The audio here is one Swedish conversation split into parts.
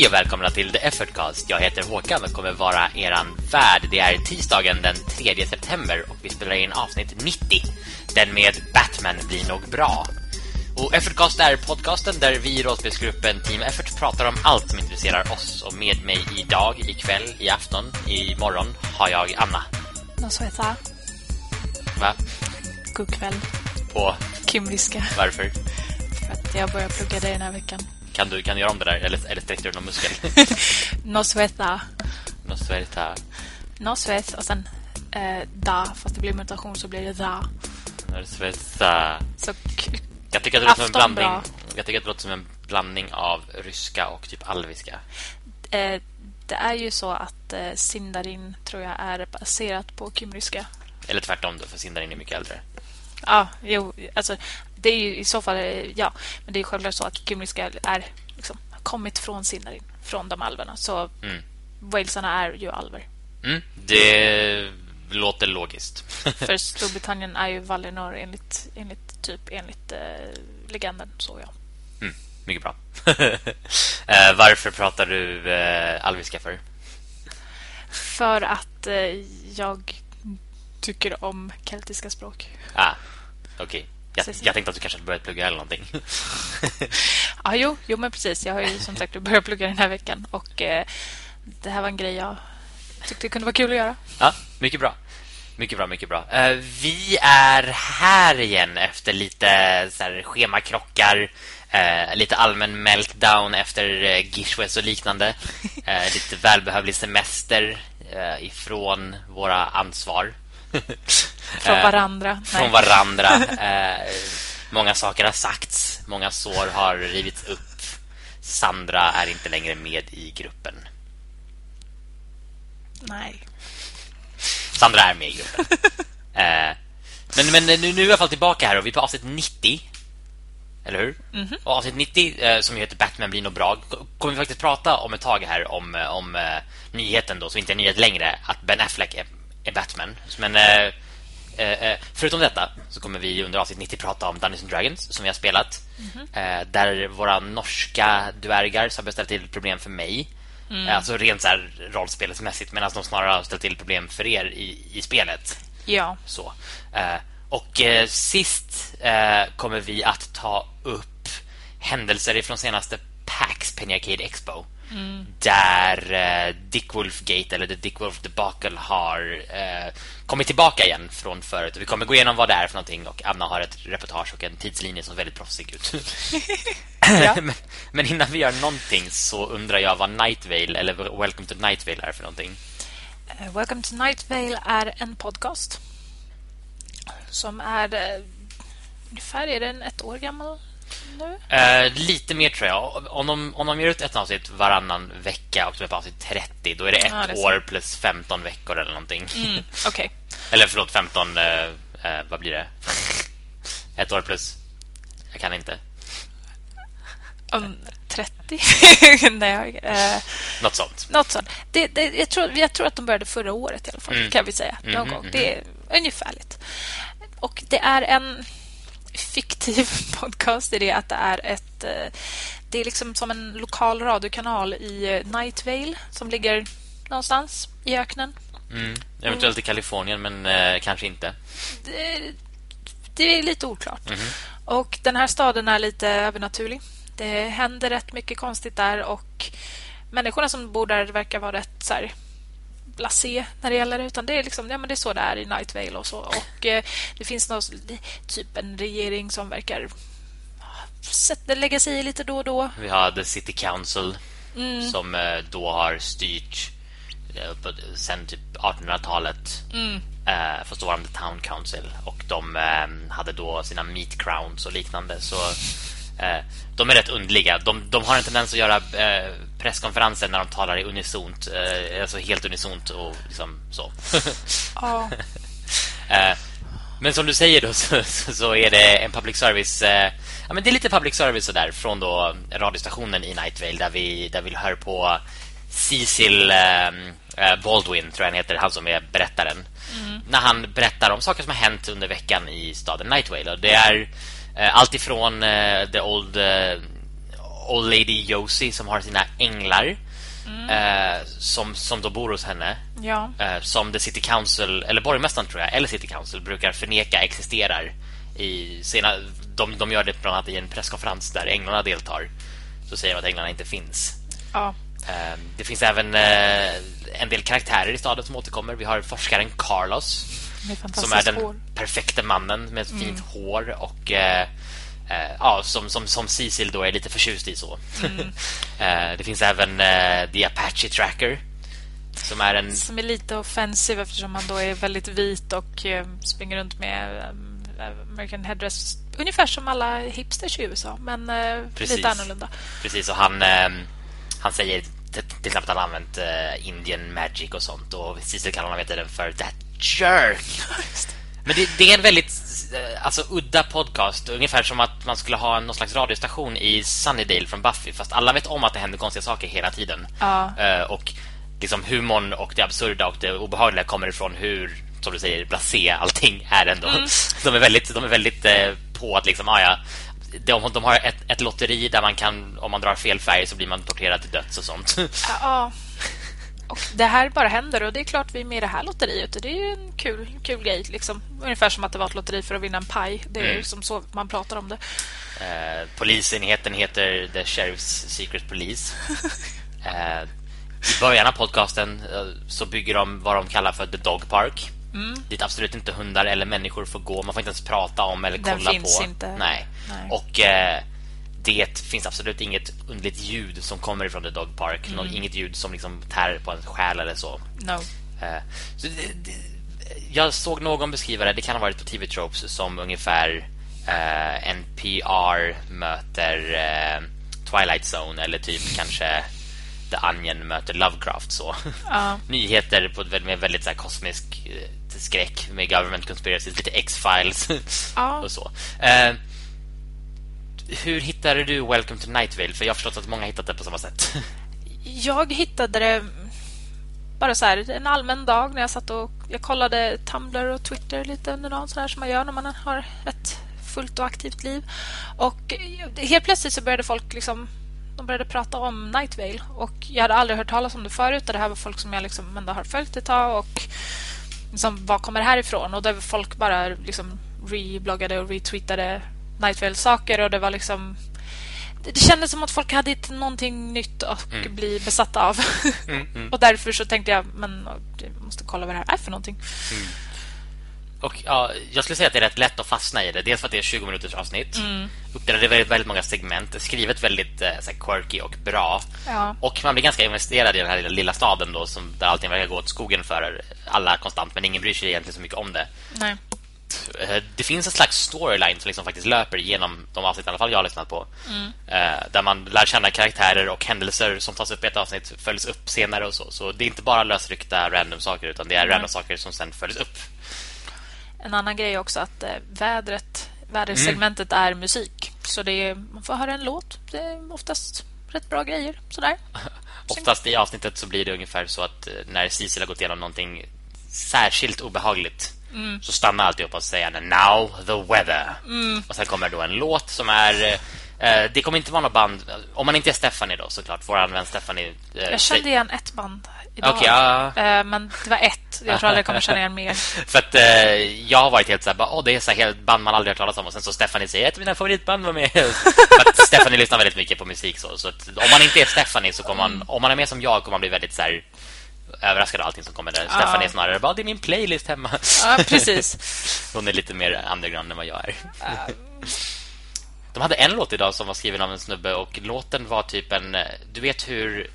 Hej och välkomna till The Effortcast. Jag heter Håkan och kommer vara eran värd. Det är tisdagen den 3 september och vi spelar in avsnitt 90. Den med Batman blir nog bra. Och Effortcast är podcasten där vi i rollspelsgruppen Team Effort pratar om allt som intresserar oss. Och med mig idag, ikväll, i afton, i morgon har jag Anna. Heter Va? God kväll. På Kimriska. varför? För att jag börjar plugga det den här veckan. Kan du, kan du göra om det där? Eller, eller sträckte du någon muskel? Nosveta. Nosverta. Nosvet och sen eh, da. Fast det blir mutation så blir det da. Nosverta. Så Jag tycker att det låter som en blandning. Jag tycker att det låter som en blandning av ryska och typ alviska. eh, det är ju så att eh, Sindarin tror jag är baserat på kimryska. Eller tvärtom då, för Sindarin är mycket äldre. Ja, jo, alltså det är ju i så fall, eh, ja. Men det är självklart så att kimryska är liksom, har kommit från Sindarin, från de alverna. Så Mm. walesarna är ju alver. Mm, det låter logiskt. För Storbritannien är ju Valinor enligt, enligt typ enligt eh, legenden, så ja. Mm, mycket bra. eh, varför pratar du eh, alviska för? För att eh, jag tycker om keltiska språk. Ah, okej. Jag, jag tänkte att du kanske hade börjat plugga eller någonting. Ja, jo, jo, men precis. Jag har ju som sagt börjat plugga den här veckan och eh, det här var en grej jag tyckte kunde vara kul att göra. Ja, mycket bra. Mycket bra, mycket bra. Eh, vi är här igen efter lite så här, schemakrockar, eh, lite allmän meltdown efter eh, Gishwes och liknande. Eh, lite välbehövlig semester eh, ifrån våra ansvar. Från Eh, varandra. Från varandra. Eh, många saker har sagts, många sår har rivits upp. Sandra är inte längre med i gruppen. Nej. Sandra är med i gruppen. eh, men men nu, nu är vi i alla fall tillbaka här och vi är på avsnitt 90. Eller hur? Och avsnitt 90, eh, som heter Batman blir nog bra, ko- kommer vi faktiskt prata om ett tag här om, eh, om eh, nyheten då, som inte är nyhet längre, att Ben Affleck är, är Batman. Men eh, eh, eh, förutom detta så kommer vi under avsnitt 90 prata om Dungeons and Dragons som vi har spelat. Eh, där våra norska dvärgar har ställt till problem för mig. Eh, Alltså rent så här rollspelsmässigt medan de snarare har ställt till problem för er i, i spelet. Ja. Så. Och sist kommer vi att ta upp händelser ifrån senaste PAX Penny Arcade Expo. Där eh, Dick Wolf Gate eller The Dick Wolf Debacle har eh, kommit tillbaka igen från förut. Vi kommer gå igenom vad det är för någonting och Anna har ett reportage och en tidslinje som ser väldigt proffsig ut. Ja. men, men innan vi gör någonting så undrar jag vad Night Vale eller Welcome to Night Vale är för någonting. Eh, Welcome to Night Vale är en podcast som är eh, ungefär är den ett år gammal. Eh, lite mer tror jag. Om de, om de gör ut ett avsnitt varannan vecka och så är på avsnitt 30, då är det ett Ja, det är år plus 15 veckor eller någonting. Mm, Okej. Eller förlåt, 15... Eh, eh, vad blir det? ett år plus... Jag kan inte. Om 30? Nej, eh, Något sånt. något sånt. Det, det, jag, tror, jag tror att de började förra året i alla fall, Mm. kan vi säga. Någon Mhm, gång. Det är ungefärligt. Och det är en fiktiv podcast i det att det är ett... eh, Det är liksom som en lokal radiokanal i eh, Night Vale som ligger någonstans i öknen. Mm. Eventuellt i Kalifornien, men eh, kanske inte. det, det är lite oklart. Och den här staden är lite övernaturlig. Det händer rätt mycket konstigt där och människorna som bor där verkar vara rätt så här blasé när det gäller det. Utan det är, liksom, ja, men det är så det är i Night Vale och så. Och eh, det finns någon, typ en regering som verkar sätta, lägga sig i lite då och då. Vi har The City Council Mm. som eh, då har styrt eh, sen typ 1800-talet. Mm. Eh, fast då var de The Town Council och de eh, hade då sina meat crowns och liknande. Så de är rätt undliga. De, de har en tendens att göra eh, presskonferenser när de talar i unisont. Eh, alltså helt unisont och liksom så. Ja, Eh, Men som du säger då så, så- så är det en public service eh, Ja men det är lite public service sådär Från då radiostationen i Night Vale Där vi, där vi hör på Cecil eh, eh, Baldwin tror jag han heter Han som är berättaren När han berättar om saker som har hänt under veckan I staden Night Vale och det är eh, Allt ifrån eh, The Old eh, Old Lady Josie som har sina änglar eh, som, som då bor hos henne. Ja. Eh, som the City Council, eller borgmästaren tror jag, eller City Council brukar förneka existerar. I sena, de, de gör det bland annat i en presskonferens där änglarna deltar. Så säger de att änglarna inte finns. ja. Eh, Det finns även eh, en del karaktärer i staden som återkommer. Vi har forskaren Carlos som är den hår. perfekta mannen med fint hår och eh, eh, ja, som, som, som Cecil då är lite förtjust i så. eh, det finns även eh, The Apache Tracker som är en Som är lite offensiv eftersom han då är väldigt vit och eh, springer runt med eh, American headdress. Ungefär som alla hipsters i USA, men Precis. lite annorlunda. precis och han eh, han säger till, exempel att han har använt Indian magic och sånt och Cecil kallar honom vet den för that jerk. Men det, det är en väldigt eh, alltså, udda podcast. Ungefär som att man skulle ha någon slags radiostation i Sunnydale från Buffy. Fast alla vet om att det händer konstiga saker hela tiden. Ja. Eh, Och liksom humorn och det absurda och det obehagliga kommer ifrån hur, som du säger, blasé allting är ändå. De är väldigt, de är väldigt eh, på att liksom, ah, ja. De, de har ett, ett lotteri där man kan, om man drar fel färg så blir man torterad till döds och sånt. Ja. Och det här bara händer och det är klart vi är med i det här lotteriet och det är ju en kul, kul grej. Liksom. Ungefär som att det var ett lotteri för att vinna en paj. Det är Mm. ju som så man pratar om det. Eh, polisenheten heter The Sheriff's Secret Police. Eh, I början av podcasten eh, så bygger de vad de kallar för The Dog Park. Dit absolut inte hundar eller människor får gå. Man får inte ens prata om eller Den kolla finns på. inte. Nej. Nej. Och eh, det finns absolut inget underligt ljud som kommer ifrån The Dog Park. Nå- Inget ljud som liksom tär på en själ eller så. No. Eh, så det, det, jag såg någon beskriva det, det kan ha varit på TV Tropes som ungefär eh, NPR möter eh, Twilight Zone eller typ kanske The Onion möter Lovecraft så. Ja. Nyheter på med väldigt så här, kosmisk skräck med government conspiracies, lite X-Files och så. Hur hittade du Welcome to Night Vale? För jag har förstått att många har hittat det på samma sätt. Jag hittade det bara så här en allmän dag när jag satt och jag kollade Tumblr och Twitter lite under dagen så här som man gör när man har ett fullt och aktivt liv. Och helt plötsligt så började folk liksom de började prata om Night Vale och jag hade aldrig hört talas om det förut och det här var folk som jag liksom ändå har följt ett tag och liksom, vad kommer det här ifrån? Och där folk bara liksom rebloggade och retweetade Night Vale saker och det var liksom det det kändes som att folk hade hittat någonting nytt att bli besatta av. och därför så tänkte jag, men jag måste kolla vad det här är för någonting. Och ja, jag skulle säga att det är rätt lätt att fastna i det. Dels för att det är 20 minuters avsnitt. Mm. Uppdelade i väldigt, väldigt många segment. Skrivet väldigt eh, så här, quirky och bra. Ja. Och man blir ganska investerad i den här lilla, lilla staden då, som, där allting verkar gå åt skogen för alla konstant. Men ingen bryr sig egentligen så mycket om det. Nej. Eh, Det finns en slags storyline som liksom faktiskt löper genom de avsnitt i alla fall jag har lyssnat på. Eh, Där man lär känna karaktärer och händelser som tas upp i ett avsnitt följs upp senare och så. Så det är inte bara lösryckta random saker utan det är random saker som sen följs upp. En annan grej också att eh, vädret, vädersegmentet är musik. Så det är, man får höra en låt. Det är oftast rätt bra grejer. Sådär. Oftast i avsnittet så blir det ungefär så att när Cecil har gått igenom någonting särskilt obehagligt så stannar alltid upp och säger Now the weather. Och sen kommer då en låt som är... eh, det kommer inte vara något band, om man inte är Stephanie då såklart, vår vän Stephanie. eh, Jag kände igen ett band idag. Okej, ja. Eh, Men det var ett. Jag tror aldrig jag kommer känna igen mer. För att eh, jag har varit helt så här, åh, det är så här band man aldrig har talat om och sen så Stephanie säger ett av mina favoritband var med. För att Stephanie lyssnar väldigt mycket på musik så, så att, om man inte är Stephanie så kommer man, om man är med som jag kommer man bli väldigt så här överraskad av allting som kommer där. Stephanie är snarare bara, det är min playlist hemma. Ja, precis. Hon är lite mer underground än vad jag är. De hade en låt idag som var skriven av en snubbe och låten var typ en... eh, Du vet hur...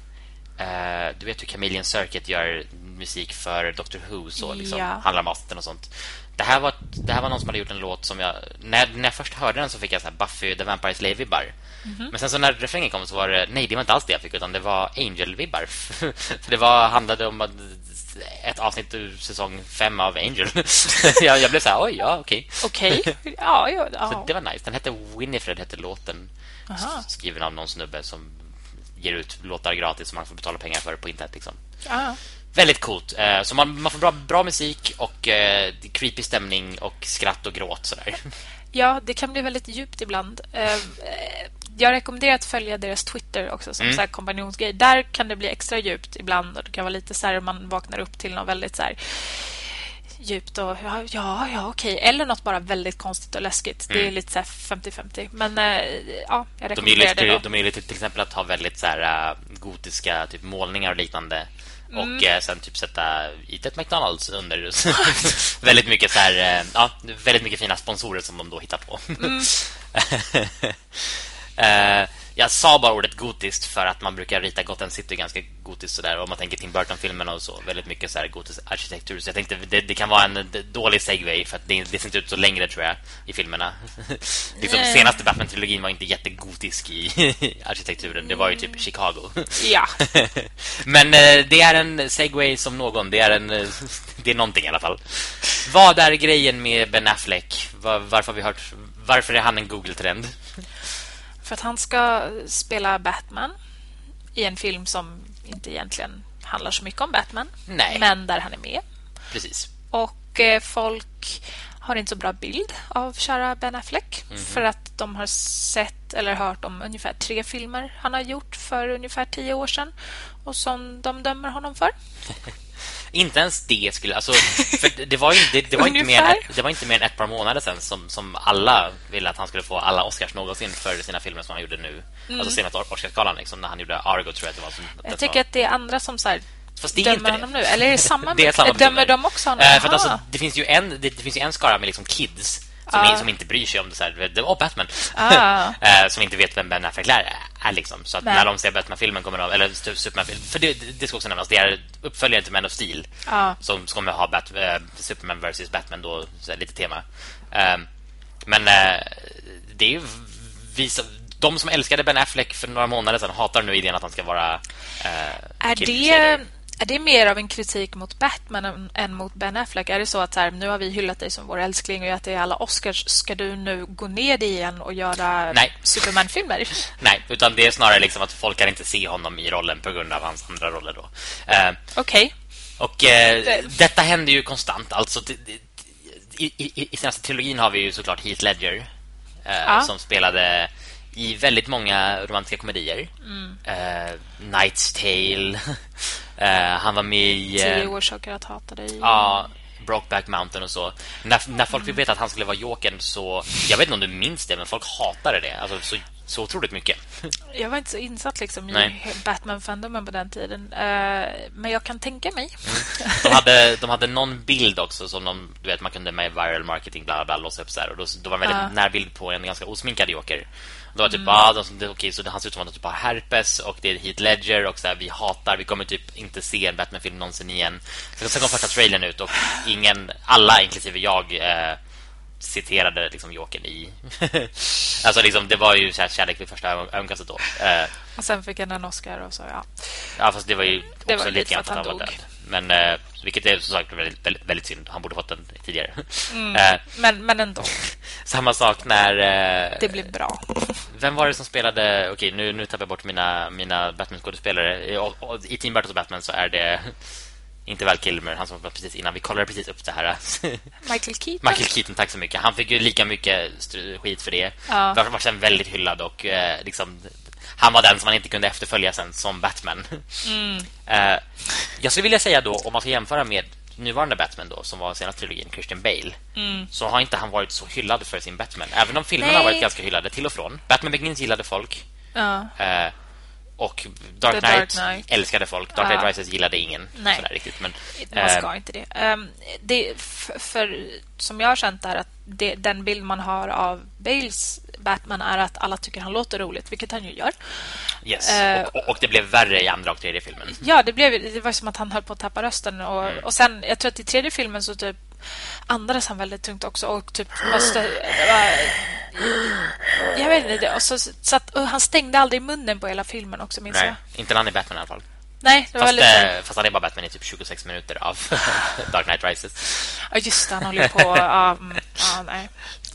eh, du vet hur Chameleon Circuit gör musik för Doctor Who så liksom Ja. handlar om och sånt. Det här var det här var någon som hade gjort en låt som jag när, när jag först hörde den så fick jag så här Buffy the Vampire Slayer vibbar. Men sen så när refrängen kom så var det nej, det var inte alls det jag fick utan det var Angel vibbar. för det var handlade om ett avsnitt ur säsong fem av Angel. jag, jag blev så här, oj, ja, okej. Okej. Ja, ja, Så ja. det var nice. Den hette Winifred, hette låten. Aha. Skriven av någon snubbe som ger ut låtar gratis som man får betala pengar för på internet. Liksom. ja. Väldigt coolt. Eh, Så man, man får bra, bra musik och eh, creepy stämning och skratt och gråt sådär. Ja, det kan bli väldigt djupt ibland. Eh, eh, jag rekommenderar att följa deras Twitter också som mm. så här kompanjonsgrej. Där kan det bli extra djupt ibland och det kan vara lite så här man vaknar upp till något väldigt så här djupt och ja, ja, ja okej. Eller något bara väldigt konstigt och läskigt. Mm. Det är mm. lite så 50-50. Men ja, jag rekommenderar de det. Då. De är lite till exempel att ha väldigt så här, gotiska typ målningar och liknande. Mm. Och eh, sen typ sätta i ett McDonalds under väldigt mycket så här, eh, ja, väldigt mycket fina sponsorer som de då hittar på. Mm. jag sa bara ordet gotiskt för att man brukar rita Gotham City ganska gotiskt sådär om man tänker Tim Burton-filmerna och så väldigt mycket så här gotisk arkitektur så jag tänkte det, det kan vara en dålig segway för att det, det ser inte ut så längre tror jag i filmerna. liksom senaste Batman-trilogin var inte jättegotisk i arkitekturen. Det var ju typ Chicago. ja. Men eh, det är en segway som någon. Det är en det är någonting i alla fall. Vad är grejen med Ben Affleck? Var, varför har vi hört varför är han en Google-trend? För att han ska spela Batman i en film som inte egentligen handlar så mycket om Batman. Nej. Men där han är med. Precis. Och eh, folk har inte så bra bild av kära Ben Affleck. Mm -hmm. För att de har sett eller hört om ungefär tre filmer han har gjort för ungefär tio år sedan. Och som de dömer honom för. Inte ens det skulle... Alltså, för det, var ju, det, det, var inte mer, det var inte mer än ett par månader sedan som, som alla ville att han skulle få alla Oscars någonsin för sina filmer som han gjorde nu. Mm. Alltså senast Oscarsgalan liksom, när han gjorde Argo tror jag det var. Som, jag tycker var. att det är andra som så här, Fast det är dömer honom nu. Eller är det samma? det är samma dömer de också honom? Eh, för alltså, det finns ju en, det, det finns ju en skara med liksom kids som, ah. som inte bryr sig om det så här, det var Batman. Ah. eh, som inte vet vem Ben Affleck är, är liksom. Så att när de ser Batman-filmen kommer de eller Superman för det, det ska också nämnas det är uppföljare till Man of Steel ah. som kommer ha Bat, äh, Superman vs Batman då här, lite tema. Eh, men eh, det är ju visa, de som älskade Ben Affleck för några månader sedan hatar nu idén att han ska vara eh, Är det är det mer av en kritik mot Batman än mot Ben Affleck? Är det så att här, nu har vi hyllat dig som vår älskling och det är alla Oscars, ska du nu gå ner igen och göra Superman-filmer? Nej, utan det är snarare liksom att folk kan inte se honom i rollen på grund av hans andra roller då. Uh, Okej. Okay. Och uh, detta händer ju konstant. Alltså, i, i, i senaste trilogin har vi ju såklart Heath Ledger uh, ja. som spelade i väldigt många romantiska komedier. Mm. Night's Tale han var med i... Tio orsaker att hata dig. Ja, Brokeback Mountain och så. När, när folk fick veta att han skulle vara Jokern så... Jag vet inte om du minns det, men folk hatade det. Alltså så, så otroligt mycket. Jag var inte så insatt liksom i Batman-fandomen på den tiden. Uh, men jag kan tänka mig. Mm. De, hade, de hade någon bild också som de, du vet, man kunde med viral marketing bla bla, bla låsa upp så här. Och då, då var en väldigt uh. när bild på en ganska osminkad Joker. Det var typ, mm. ah, de, okej, så han ser ut som att han typ har herpes och det är Heath Ledger och så här, vi hatar, vi kommer typ inte se en Batman-film någonsin igen. Så sen kom första trailern ut och ingen, alla inklusive jag eh, citerade liksom Jokern i. alltså liksom, det var ju så här kärlek vid första ögonkastet då. Eh, och sen fick han en Oscar och så, ja. Ja, fast det var ju också det var lite grann för att han, han var död. Men, eh, vilket är som sagt väldigt, väldigt, väldigt synd. Han borde fått den tidigare. Mm, eh, men, men ändå. Samma sak när... Eh, det blev bra. Vem var det som spelade... Okej, nu, nu tappar jag bort mina, mina Batman-skådespelare. I, I Team Burtons Batman så är det... Inte Val Kilmer, han som var precis innan Vi kollade precis upp det här Michael Keaton Michael Keaton, tack så mycket Han fick ju lika mycket skit för det ja. Var, var sen väldigt hyllad och eh, liksom han var den som man inte kunde efterfölja sen som Batman. Mm. Uh, jag skulle vilja säga då, om man ska jämföra med nuvarande Batman då som var senaste trilogin Christian Bale mm. så har inte han varit så hyllad för sin Batman även om filmerna har varit ganska hyllade till och från. Batman Begins gillade folk. Ja. Uh, och Dark Knight, Dark Knight, älskade folk. Dark Knight ja. Rises gillade ingen Nej. sådär riktigt men man ska uh, inte det. Um, det för som jag har känt där att det, den bild man har av Bales Batman är att alla tycker han låter roligt, vilket han ju gör. Yes. Uh, och, och, det blev värre i andra och tredje filmen. Ja, det blev det var som att han höll på att tappa rösten och, mm. och sen jag tror att i tredje filmen så typ andades han väldigt tungt också och typ måste jag vet inte och så, så att, och han stängde aldrig munnen på hela filmen också minns Nej, jag. inte när han är Batman i alla fall. Nej, det var fast, lite... fast han är bara Batman i typ 26 minuter av Dark Knight Rises. Ja, just det. Han håller på... um, ja, nej.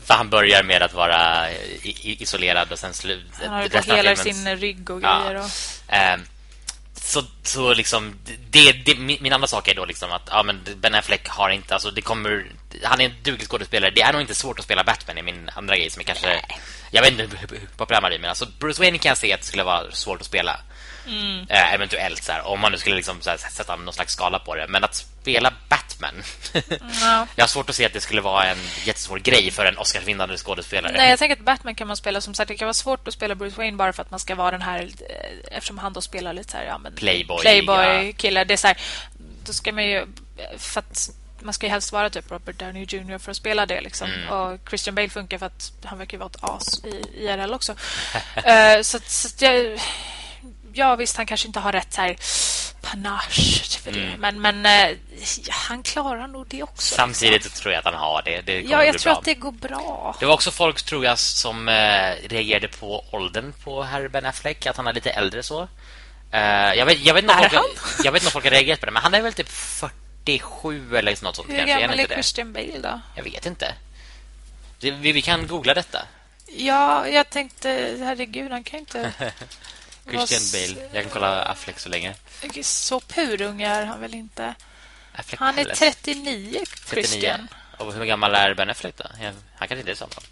För han börjar med att vara isolerad och sen slut. Han har ju hela sin rygg och grejer. Ja. Och... Eh, så, så liksom det, det, min andra sak är då liksom att ja, men Ben Affleck har inte alltså det kommer han är en duglig skådespelare. Det är nog inte svårt att spela Batman i min andra grej som är kanske Nej. jag vet inte hur populär man är men alltså Bruce Wayne kan jag se att det skulle vara svårt att spela. Mm. Eh, eventuellt så här, om man nu skulle liksom här, sätta någon slags skala på det, men att spela Batman. no. jag har svårt att se att det skulle vara en jättesvår grej för en Oscarsvinnande skådespelare. Nej, jag tänker att Batman kan man spela som sagt det kan vara svårt att spela Bruce Wayne bara för att man ska vara den här eh, eftersom han då spelar lite så här ja men Playboy, Playboy ja. kille. Det är så här, då ska man ju för att man ska ju helst vara typ Robert Downey Jr. för att spela det liksom. Mm. Och Christian Bale funkar för att han verkar vara ett as i IRL också. uh, så, så jag, ja, visst, han kanske inte har rätt här panache för det. Mm. Men, men eh, han klarar nog det också. Samtidigt liksom. tror jag att han har det. det ja, jag tror bra. att det går bra. Det var också folk, tror jag, som eh, reagerade på åldern på herr Ben Affleck. Att han är lite äldre så. Uh, jag, vet, jag, vet folk, jag vet inte om folk har reagerat på det, men han är väl typ 47 eller något sånt. Hur gammal är Christian Bale då? Jag vet inte. vi, vi kan googla detta. Ja, jag tänkte, herregud, han kan inte... Christian Bale. Jag kan kolla Affleck så länge. Så purung är han väl inte. Affleck han är 39, Christian. 39. Och hur gammal är Ben Affleck då? Han kanske inte är så gammal.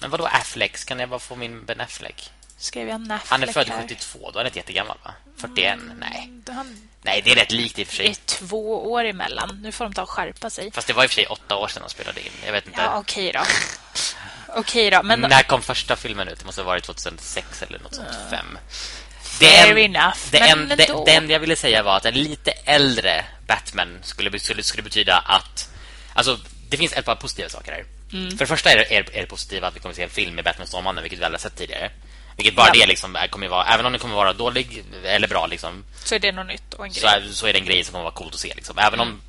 Men vad då Affleck? Kan jag bara få min Ben Affleck? Skrev jag Affleck Han är född 72, då är han inte jättegammal va? 41, mm, nej. Han... Nej, det är rätt likt i och för sig. Det är två år emellan. Nu får de ta och skärpa sig. Fast det var i och för sig åtta år sedan de spelade in. Jag vet inte. Ja, okej okay då. Okej då, men... När kom första filmen ut? Det måste ha varit 2006 eller något sånt, uh, fem. Fair enough. Det, en, det, det enda jag ville säga var att en lite äldre Batman skulle, skulle, skulle betyda att... Alltså, det finns ett par positiva saker här. Mm. För det första är det, är, är det positiva att vi kommer att se en film med Batman Stålmannen, vilket vi alla sett tidigare. Vilket bara ja. det liksom kommer vara, även om den kommer vara dålig eller bra liksom. Så är det något nytt och en grej. Så är, så är det en grej som kommer vara coolt att se liksom. Även mm. om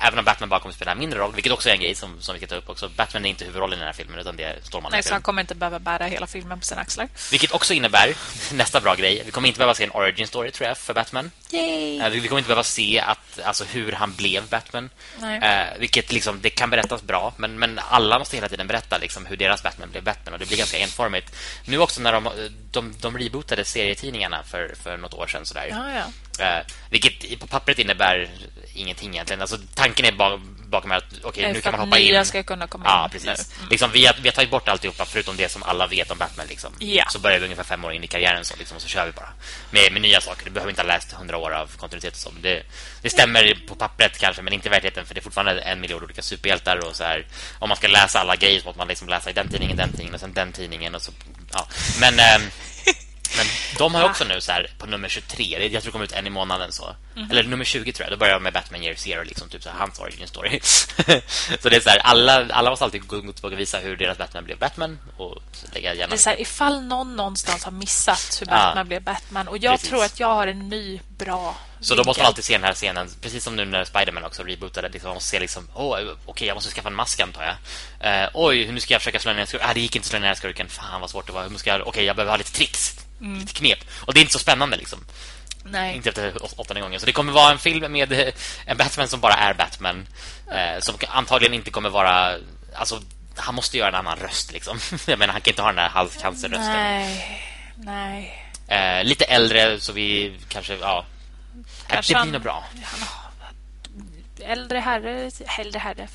även om Batman bara kommer att spela en mindre roll, vilket också är en grej som, som vi ska ta upp också. Batman är inte huvudrollen i den här filmen, utan det är Stålmannen. Nej, så han kommer inte behöva bära hela filmen på sina axlar. Vilket också innebär, nästa bra grej, vi kommer inte behöva se en origin story, tror jag, för Batman. Yay. Eh, vi kommer inte behöva se att, alltså, hur han blev Batman. Nej. Eh, vilket liksom, det kan berättas bra, men, men alla måste hela tiden berätta liksom, hur deras Batman blev Batman, och det blir ganska enformigt. Nu också när de, de, de rebootade serietidningarna för, för något år sedan. Sådär. Ja, ja. Eh, vilket på pappret innebär ingenting egentligen. Alltså, tanken är bara bakom att okej, okay, nu kan man hoppa in. ska kunna komma ja, in. precis. Mm. Liksom, vi, har, vi har tagit bort alltihopa förutom det som alla vet om Batman. Liksom. Yeah. Så börjar vi ungefär fem år in i karriären så, liksom, så kör vi bara. Med, med nya saker. Du behöver inte ha läst hundra år av kontinuitet. Och så. Det, det stämmer på pappret kanske, men inte i verkligheten. För det är fortfarande en miljard olika superhjältar. Och så här, om man ska läsa alla grejer så måste man liksom läsa i den tidningen, den tidningen och sen den tidningen. Och så, ja. Men... Ähm, Men de har också nu så här på nummer 23, jag tror det kommer ut en i månaden så. Mm. Eller nummer 20 tror jag. Då börjar de med Batman Year Zero liksom typ så här, hans origin story. så det är så här alla alla måste alltid gå tillbaka och visa hur deras Batman blev Batman och lägga gärna. Det är så här, ifall någon någonstans har missat hur Batman ja. blev Batman och jag Precis. tror att jag har en ny bra så då måste man alltid se den här scenen Precis som nu när Spiderman också rebootade liksom, Man måste se liksom oh, Okej, okay, jag måste skaffa en mask antar jag. Uh, Oj, nu ska jag försöka slå ner skurken? Ah, Det gick inte att slå ner skurken. Fan vad svårt det var. Okej, okay, jag behöver ha lite tricks mm. Lite knep. Och det är inte så spännande liksom. Nej. Inte efter åttonde gången. Så det kommer vara en film med eh, En Batman som bara är Batman uh, Som antagligen inte kommer vara Alltså, han måste göra en annan röst liksom. Jag menar, han kan inte ha den där halscancerrösten Nej, nej uh, Lite äldre så vi kanske, ja Kanske det blir nog bra. äldre herre, äldre herre,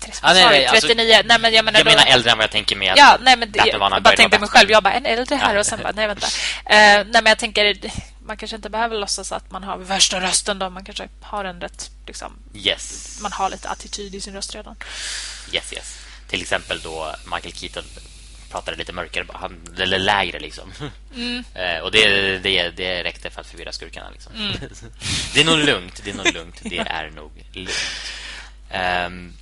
30, ah, nej, nej, 39. Alltså, nej, men jag menar, jag då, menar äldre än vad jag tänker med Ja, nej, men det, jag bara tänkte mig själv. Jag bara, en äldre herre och sen bara, nej, vänta. Uh, nej, men jag tänker, man kanske inte behöver låtsas att man har värsta rösten då. Man kanske har en rätt, liksom, yes. man har lite attityd i sin röst redan. Yes, yes. Till exempel då Michael Keaton pratade lite mörkare, han, eller lägre liksom. Mm. eh, och det, det, det räckte för att förvirra skurkarna liksom. Mm. det är nog lugnt, det är nog lugnt, det är nog lugnt. Um,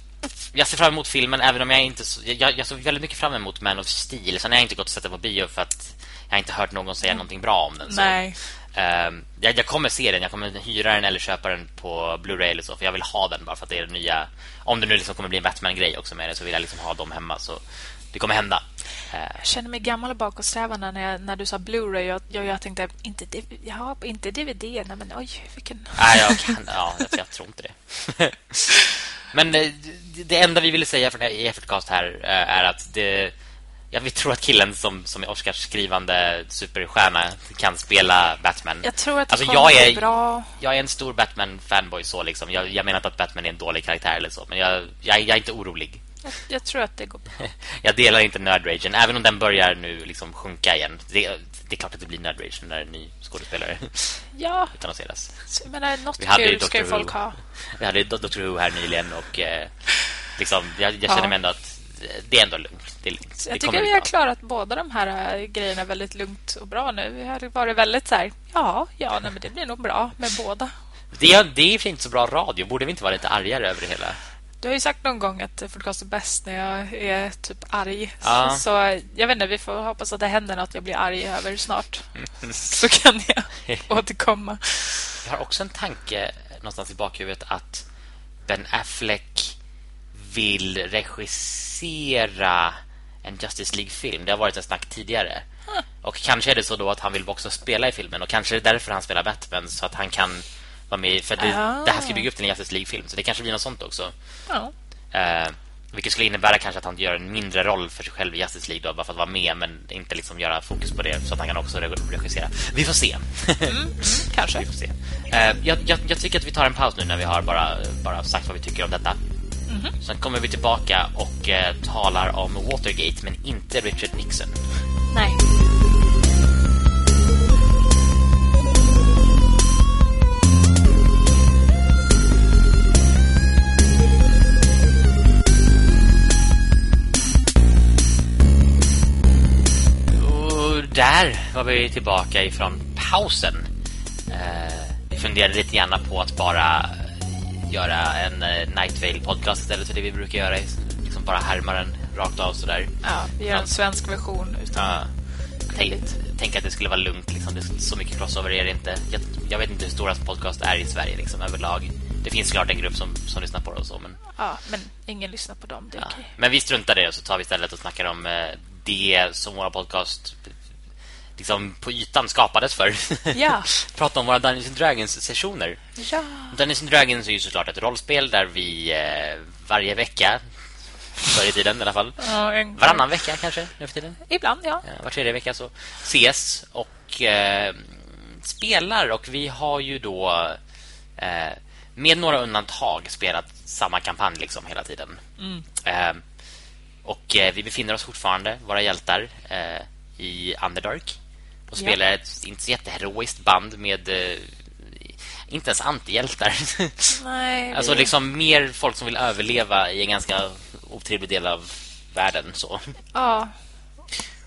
jag ser fram emot filmen även om jag inte så, jag, jag såg väldigt mycket fram emot Man of Steel. Sen har jag inte gått och sett den på bio för att jag har inte hört någon säga mm. någonting bra om den så. Nej. Um, jag, jag, kommer se den, jag kommer hyra den eller köpa den på Blu-ray eller så för jag vill ha den bara för att det är det nya. Om det nu liksom kommer bli en Batman grej också med det så vill jag liksom ha dem hemma så det kommer hända. Jag känner mig gammal och bakåtsträvande när, jag, när du sa Blu-ray. Jag, jag, jag tänkte, inte, ja, inte DVD. Nej, men oj, vilken... Nej, jag, kan, ja, jag, tror inte det. men det, det enda vi ville säga från Effortcast här eh, är att det, jag vill tro att killen som, som är Oscars-skrivande superstjärna kan spela Batman. Jag tror att det alltså, jag är, bra. Jag är en stor Batman-fanboy så liksom. Jag, jag menar inte att Batman är en dålig karaktär eller så, men jag, jag, jag är inte orolig. Jag, jag, tror att det går bra. jag delar inte nördragen, även om den börjar nu liksom sjunka igen. Det, det är klart att det blir nördrage när en ny skådespelare ja. utannonseras. Jag menar, något kul ska ju folk ha. Vi hade Dr. Who här nyligen och eh, liksom, jag, jag känner ja. mig ändå att det är ändå lugnt. Är lugnt. Jag tycker vi har klarat båda de här äh, grejerna väldigt lugnt och bra nu. Vi har varit väldigt så här, ja, ja, nej, men det blir nog bra med båda. Det är, det är inte så bra radio. Borde vi inte vara lite argare över det hela? Du har ju sagt någon gång att podcast är bäst när jag är typ arg. Ja. Så, så, jag vet inte, vi får hoppas att det händer något jag blir arg över snart. så kan jag återkomma. Jag har också en tanke någonstans i bakhuvudet att Ben Affleck vill regissera en Justice League-film. Det har varit en snack tidigare. Och kanske är det så då att han vill också spela i filmen. Och kanske är det därför han spelar Batman, så att han kan vara med. För det, ah. det här ska bygga upp till en Justice League-film. Så det kanske blir något sånt också. Ja. Uh, vilket skulle innebära kanske att han gör en mindre roll för sig själv i Justice League då, bara för att vara med men inte liksom göra fokus på det så att han kan också regissera. Vi får se. Mm, mm, kanske. Vi får se. Uh, jag, jag, jag, tycker att vi tar en paus nu när vi har bara, bara sagt vad vi tycker om detta. Mm -hmm. Sen kommer vi tillbaka och eh, talar om Watergate men inte Richard Nixon. Nej. Där var vi tillbaka ifrån pausen. Eh, vi funderade lite grann på att bara göra en eh, Night Vale podcast istället för det vi brukar göra liksom bara härma den rakt av sådär. Ja, vi gör en svensk version utan ja. tänk, tänk att det skulle vara lugnt liksom. det är så mycket crossover är det inte. Jag, jag vet inte hur stora podcast är i Sverige liksom överlag. Det finns klart en grupp som, som lyssnar på det och så men Ja, men ingen lyssnar på dem, ja. okej. Men vi struntar det och så tar vi istället och snackar om eh, det som våra podcast liksom på ytan skapades för. Ja. Prata om våra Dungeons and Dragons sessioner. Ja. Dungeons Dragons är ju såklart ett rollspel där vi eh, varje vecka förr i tiden i alla fall. Ja, en... Varannan vecka kanske nu för tiden. Ibland, ja. ja var tredje vecka så ses och eh, spelar och vi har ju då eh, med några undantag spelat samma kampanj liksom hela tiden. Mm. Eh, och eh, vi befinner oss fortfarande våra hjältar eh, i Underdark och spelar ja. ett inte så jätteheroiskt band med eh, inte ens antihjältar. Nej. alltså liksom mer folk som vill överleva i en ganska otrevlig del av världen så. Ja.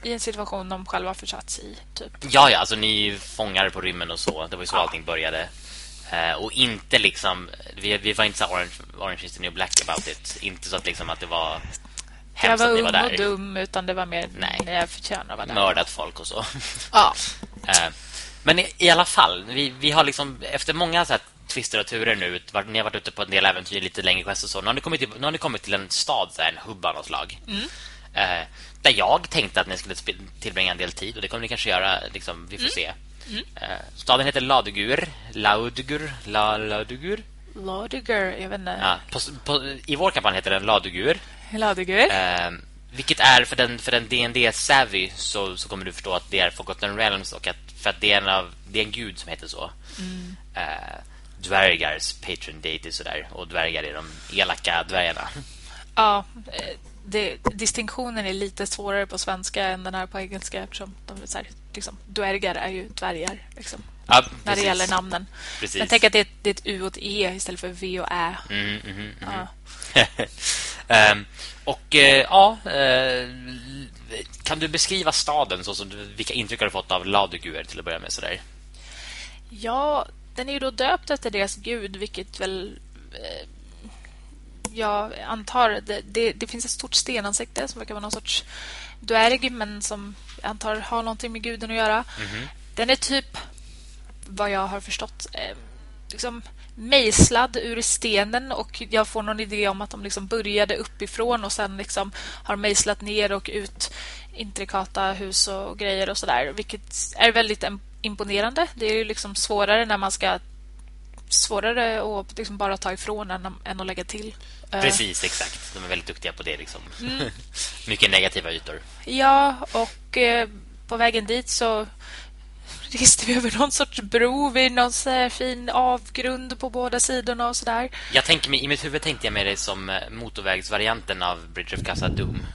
I en situation de själva försatts i typ. Ja ja, alltså ni fångar på rymmen och så. Det var ju så ja. allting började. Uh, och inte liksom vi, vi var inte så orange, orange is the new black about it. Inte så att liksom att det var jag var ung var och dum utan det var mer Nej. jag förtjänar att vara där. Mördat folk och så. Ja. uh, men i, i, alla fall, vi, vi har liksom efter många så här twister och turer nu, ni har varit ute på en del äventyr lite längre quest och så. Nu har ni kommit till, nu har ni kommit till en stad så här, en hubb av något slag. Mm. Uh, där jag tänkte att ni skulle tillbringa en del tid och det kommer ni kanske göra liksom, vi får mm. se. Mm. Uh, staden heter Ladugur, Laudugur, La Ladugur. Ladugur, jag vet inte. Ja, på, på, I vår kampanj heter den Ladugur. Ladugur. Uh, vilket är för den för den D&D savvy så så kommer du förstå att det är Forgotten Realms och att för att det är en av det är en gud som heter så. Mm. Uh, dvärgars patron deity sådär och dvärgar är de elaka dvärgarna. Ja, eh, det, distinktionen är lite svårare på svenska än den här på engelska eftersom de är så här, liksom, dvärgar är ju dvärgar liksom. Ja, när det gäller namnen. Precis. Men tänk att det är, ett, det är ett U och ett E istället för V och Ä. Mm, mm, mm, ja. um, och uh, ja, uh, kan du beskriva staden så som du, vilka intryck har du fått av Ladugur till att börja med sådär? Ja, den är ju då döpt efter deras gud, vilket väl uh, jag antar det, det, det, finns ett stort stenansikte som verkar vara någon sorts dvärg men som jag antar har någonting med guden att göra. Mm Den är typ vad jag har förstått eh, liksom mejslad ur stenen och jag får någon idé om att de liksom började uppifrån och sen liksom har mejslat ner och ut intrikata hus och grejer och sådär vilket är väldigt imponerande. Det är ju liksom svårare när man ska svårare att liksom bara ta ifrån än, än att lägga till. Eh. Precis, exakt. De är väldigt duktiga på det. Liksom. Mm. Mycket negativa ytor. Ja, och eh, på vägen dit så reste vi över någon sorts bro vid någon så fin avgrund på båda sidorna och sådär. Jag tänker mig, I mitt huvud tänkte jag mig det som eh, motorvägsvarianten av Bridge of Casa Doom.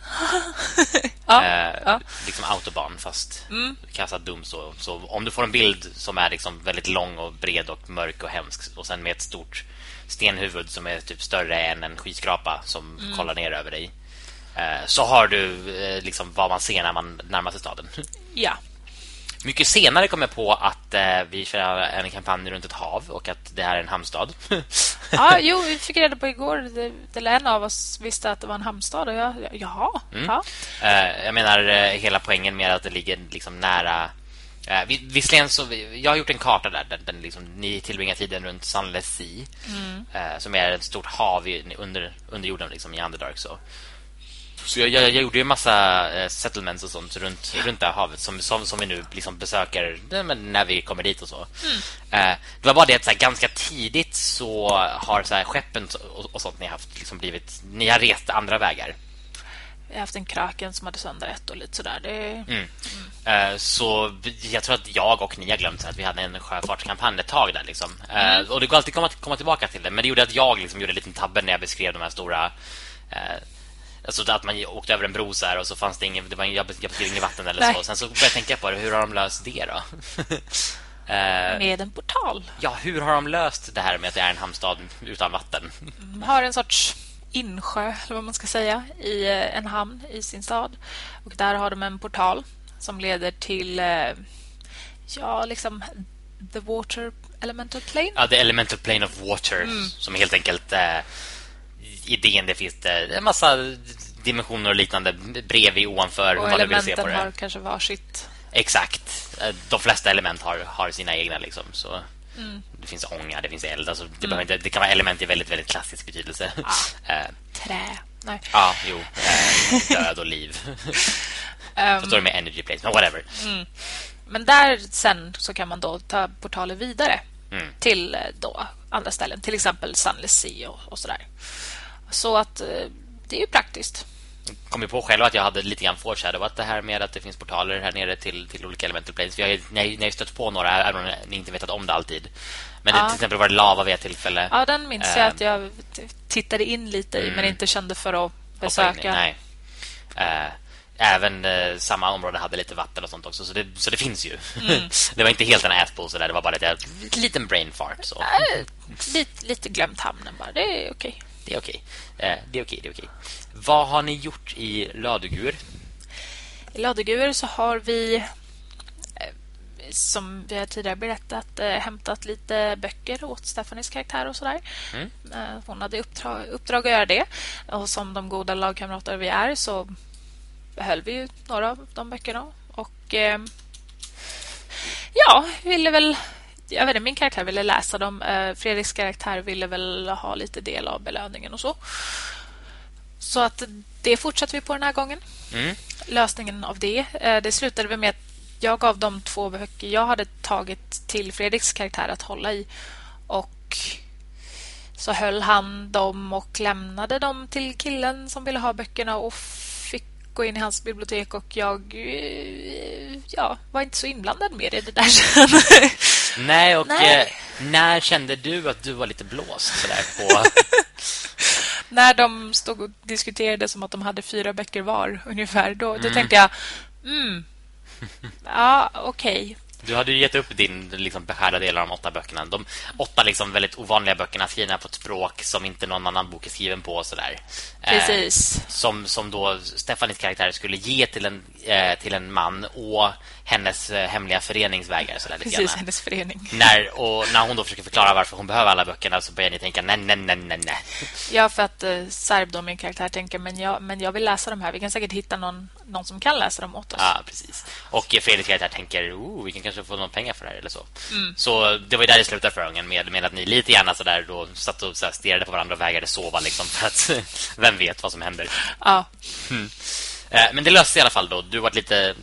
ja, eh, ja. Liksom autobahn fast mm. Casa Doom så, så om du får en bild som är liksom väldigt lång och bred och mörk och hemsk och sen med ett stort stenhuvud som är typ större än en skyskrapa som mm. kollar ner över dig. Eh, så har du eh, liksom vad man ser när man närmar sig staden. Ja, mycket senare kom jag på att eh, vi kör en kampanj runt ett hav och att det här är en hamnstad. ja, jo, vi fick reda på igår. Det, det en av oss visste att det var en hamnstad. Och jag, jaha, mm. ja. Eh, jag menar eh, hela poängen med att det ligger liksom nära... Eh, visserligen så... Jag har gjort en karta där. Den, den liksom, ni tillbringar tiden runt Sunless Sea. Mm. Eh, som är ett stort hav i, under, under jorden liksom, i Underdark. Så. Så jag, jag, jag gjorde ju en massa eh, settlements och sånt runt, runt det här havet som, som, som vi nu liksom besöker när vi kommer dit och så. Mm. Eh, det var bara det att så här, ganska tidigt så har så här, skeppen och, och sånt ni har haft liksom blivit... Ni har rest andra vägar. Vi har haft en kraken som hade sönder ett och lite sådär. Det... Mm. Mm. Uh, så jag tror att jag och ni har glömt att vi hade en sjöfartskampanj ett tag där. Liksom. Uh, mm. Och det går alltid komma, komma tillbaka till det. Men det gjorde att jag liksom gjorde en liten tabbe när jag beskrev de här stora... Uh, Alltså att man åkte över en bro så här och så fanns det ingen det var jag inget vatten eller Nej. så. Sen så började jag tänka på det, hur har de löst det då? Eh, med en portal. Ja, hur har de löst det här med att det är en hamnstad utan vatten? De har en sorts insjö, eller vad man ska säga, i eh, en hamn i sin stad. Och där har de en portal som leder till eh, ja, liksom the water elemental plane. Ja, the elemental plane of water mm. som helt enkelt eh, idén det finns det en massa dimensioner och liknande bredvid ovanför och elementen se har kanske varsitt. Exakt. De flesta element har, har sina egna liksom så mm. det finns ånga, det finns eld alltså, det, mm. inte, det kan vara element i väldigt väldigt klassisk betydelse. Ah, uh, trä. Nej. Ja, jo. Uh, död och liv. um, så står det med energy place, men whatever. Mm. Men där sen så kan man då ta portaler vidare mm. till eh, då andra ställen, till exempel Sunless Sea och, och sådär. Så att eh, det är ju praktiskt. Jag kom ju på själv att jag hade lite grann foreshadow att det här med att det finns portaler här nere till, till olika elemental planes. Vi har ju, ni, ni har stött på några, även om ni inte vetat om det alltid. Men ja. det, till exempel var det lava vid ett tillfälle. Ja, den minns uh, jag att jag tittade in lite i, mm. men inte kände för att besöka. nej. Uh, även uh, samma område hade lite vatten och sånt också så det, så det finns ju. Mm. det var inte helt en så där, det var bara lite, en liten brain fart så. lite, lite glömt hamnen bara. Det är okej. Det är okej. Eh, det är okej, det är okej. Vad har ni gjort i Ladugur? I Ladugur så har vi eh, som vi har tidigare berättat eh, hämtat lite böcker åt Stefanis karaktär och sådär. Mm. Eh, hon hade uppdrag, uppdrag att göra det. Och som de goda lagkamrater vi är så behöll vi några av de böckerna. Och eh, ja, ville väl jag vet inte, min karaktär ville läsa dem. Eh, Fredriks karaktär ville väl ha lite del av belöningen och så. Så att det fortsatte vi på den här gången. Mm. Lösningen av det. Eh, det slutade med att jag gav de två böcker jag hade tagit till Fredriks karaktär att hålla i. Och så höll han dem och lämnade dem till killen som ville ha böckerna och gå in i hans bibliotek och jag eh, ja, var inte så inblandad med det, det där Nej, och Nej. Eh, när kände du att du var lite blåst sådär på... när de stod och diskuterade som att de hade fyra böcker var ungefär, då, då mm. tänkte jag mm, ja, okej. Okay. Du hade ju gett upp din liksom, beskärda del av de åtta böckerna. De åtta liksom, väldigt ovanliga böckerna skrivna på ett språk som inte någon annan bok är skriven på. Sådär. Precis. Eh, som, som då Stefanis karaktär skulle ge till en, eh, till en man och hennes eh, hemliga föreningsvägar. Sådär, Precis, grann. hennes förening. När, och när hon då försöker förklara varför hon behöver alla böckerna så börjar ni tänka nej, nej, nej, nej, nej. Ja, för att eh, Serb då, min karaktär, tänker men jag, men jag vill läsa de här. Vi kan säkert hitta någon, någon som kan läsa dem åt oss. Ja, precis. Och Fredriks karaktär tänker, oh, vi kan kanske få någon pengar för det här eller så. Mm. Så det var ju där det slutade för gången med, med att ni lite gärna så där då satt och så stirrade på varandra och vägrade sova liksom för att vem vet vad som händer. Ja. Mm. Men det löste i alla fall då. Du var lite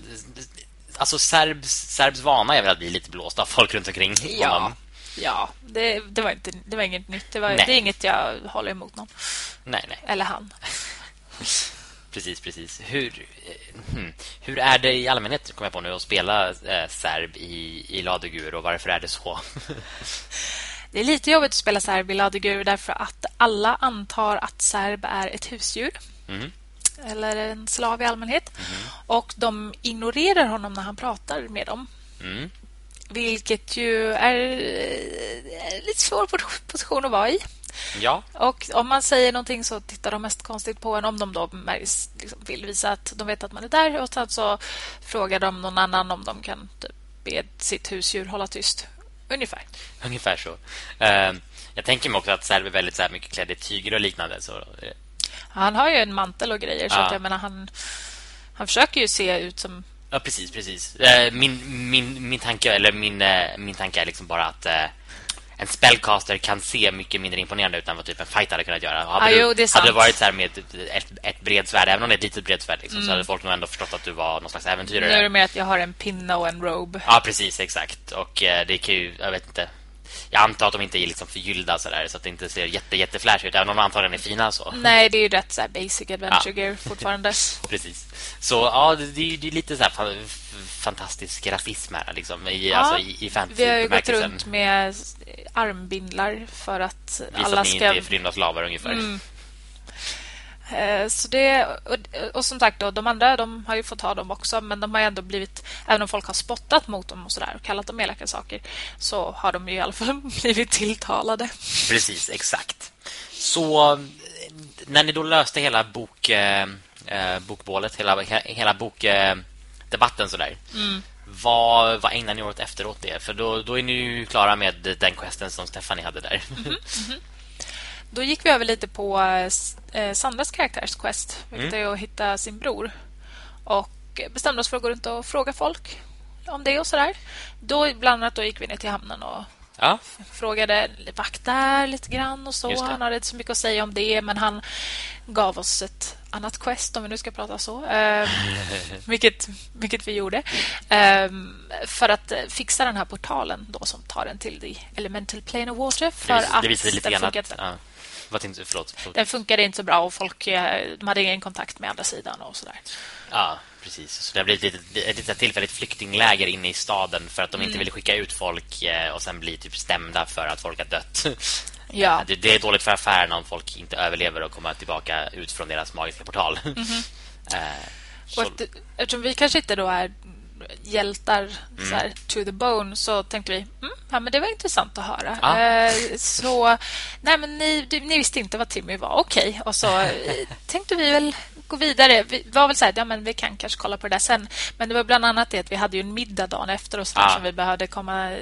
alltså Serbs, Serbs vana är väl att bli lite blåst av folk runt omkring ja. honom. Ja, det, det, var, inte, det var inget nytt. Det, var, det är inget jag håller emot någon. Nej, nej. Eller han. Precis, precis. Hur, eh, hmm. hur är det i allmänhet, kommer jag på nu, att spela eh, serb i, i Ladegur och varför är det så? Det är lite jobbigt att spela serb i Ladegur därför att alla antar att serb är ett husdjur. Mm. Eller en slav i allmänhet. Och de ignorerar honom när han pratar med dem. Mm. Vilket ju är eh, lite svår position att vara i. Ja, Och om man säger någonting så tittar de mest konstigt på en om de då märks, liksom, vill visa att de vet att man är där. Och sen så frågar de någon annan om de kan typ, be sitt husdjur hålla tyst. Ungefär. ungefär så. Eh, jag tänker mig också att serb är väldigt så mycket klädd i tyger och liknande. Så, eh, Han har ju en mantel och grejer så Ja. jag menar han, han försöker ju se ut som... Ja, precis, precis. Eh, Min, min, min, tanke, eller min, eh, min tanke är liksom bara att eh, en spellcaster kan se mycket mindre imponerande ut än vad typ en fight hade kunnat göra. Hade, du, jo, det hade det varit så här med ett, ett, bredsvärd, även om det är ett litet bredsvärd, liksom, så hade folk nog ändå förstått att du var någon slags Nu äventyrare. är det mer att jag har en pinne och en robe. Ja, precis, exakt. Och eh, det kan ju, jag vet inte. Jag antar att de inte är liksom förgyllda så där så att det inte ser jätte jätteflash ut även om de antagligen är fina så. Nej, det är ju rätt så basic adventure Ja. gear fortfarande. Precis. Så ja, det, det är ju det är lite så fa- fantastisk rasism här liksom i Ja, alltså i, i fantasy Vi har ju gått runt med armbindlar för att Visa alla att ni ska... inte är förrymda slavar ungefär. Mm. Eh, Så det, och, som sagt, då, de andra de har ju fått ha dem också men de har ju ändå blivit, även om folk har spottat mot dem och sådär och kallat dem elaka saker så har de ju i alla fall blivit tilltalade. Precis, exakt. Så när ni då löste hela bok, eh, eh, bokbålet, hela, he- hela bokdebatten eh, sådär. Mm. Vad, vad ägnar ni åt efteråt det? För då, då är ni ju klara med den questen som Stephanie hade där. Mhm. Då gick vi över lite på eh, eh, Sandras karaktärsquest, vilket är att hitta sin bror. Och bestämde oss för att gå runt och fråga folk om det och sådär. Då, bland annat då gick vi ner till hamnen och ja, frågade vakt där lite grann och så. Han hade inte så mycket att säga om det, men han gav oss ett annat quest, om vi nu ska prata så. Ehm, vilket, vilket vi gjorde. Ehm, för att eh, fixa den här portalen då som tar en till the elemental plane of water. För det, vis, att det visade lite den grann att... Ja, vad du? Förlåt. förlåt. den funkade inte så bra och folk eh, de hade ingen kontakt med andra sidan och sådär. Ja, precis. Så det har blivit ett litet, ett litet tillfälligt flyktingläger inne i staden för att de Mm. inte ville skicka ut folk eh, och sen bli typ stämda för att folk har dött. Ja. Det, det är dåligt för affärerna om folk inte överlever och kommer tillbaka ut från deras magiska portal. Eh, så, Och att, eftersom vi kanske inte då är hjältar så här, to the bone så tänkte vi mm, ja, men det var intressant att höra. Ja. Eh, så nej, men ni, ni visste inte vad Timmy var. Okej. Och så eh, tänkte vi väl gå vidare. Vi var väl så här, ja, men vi kan kanske kolla på det där sen. Men det var bland annat det att vi hade ju en middag dagen efter där Ja. som vi behövde komma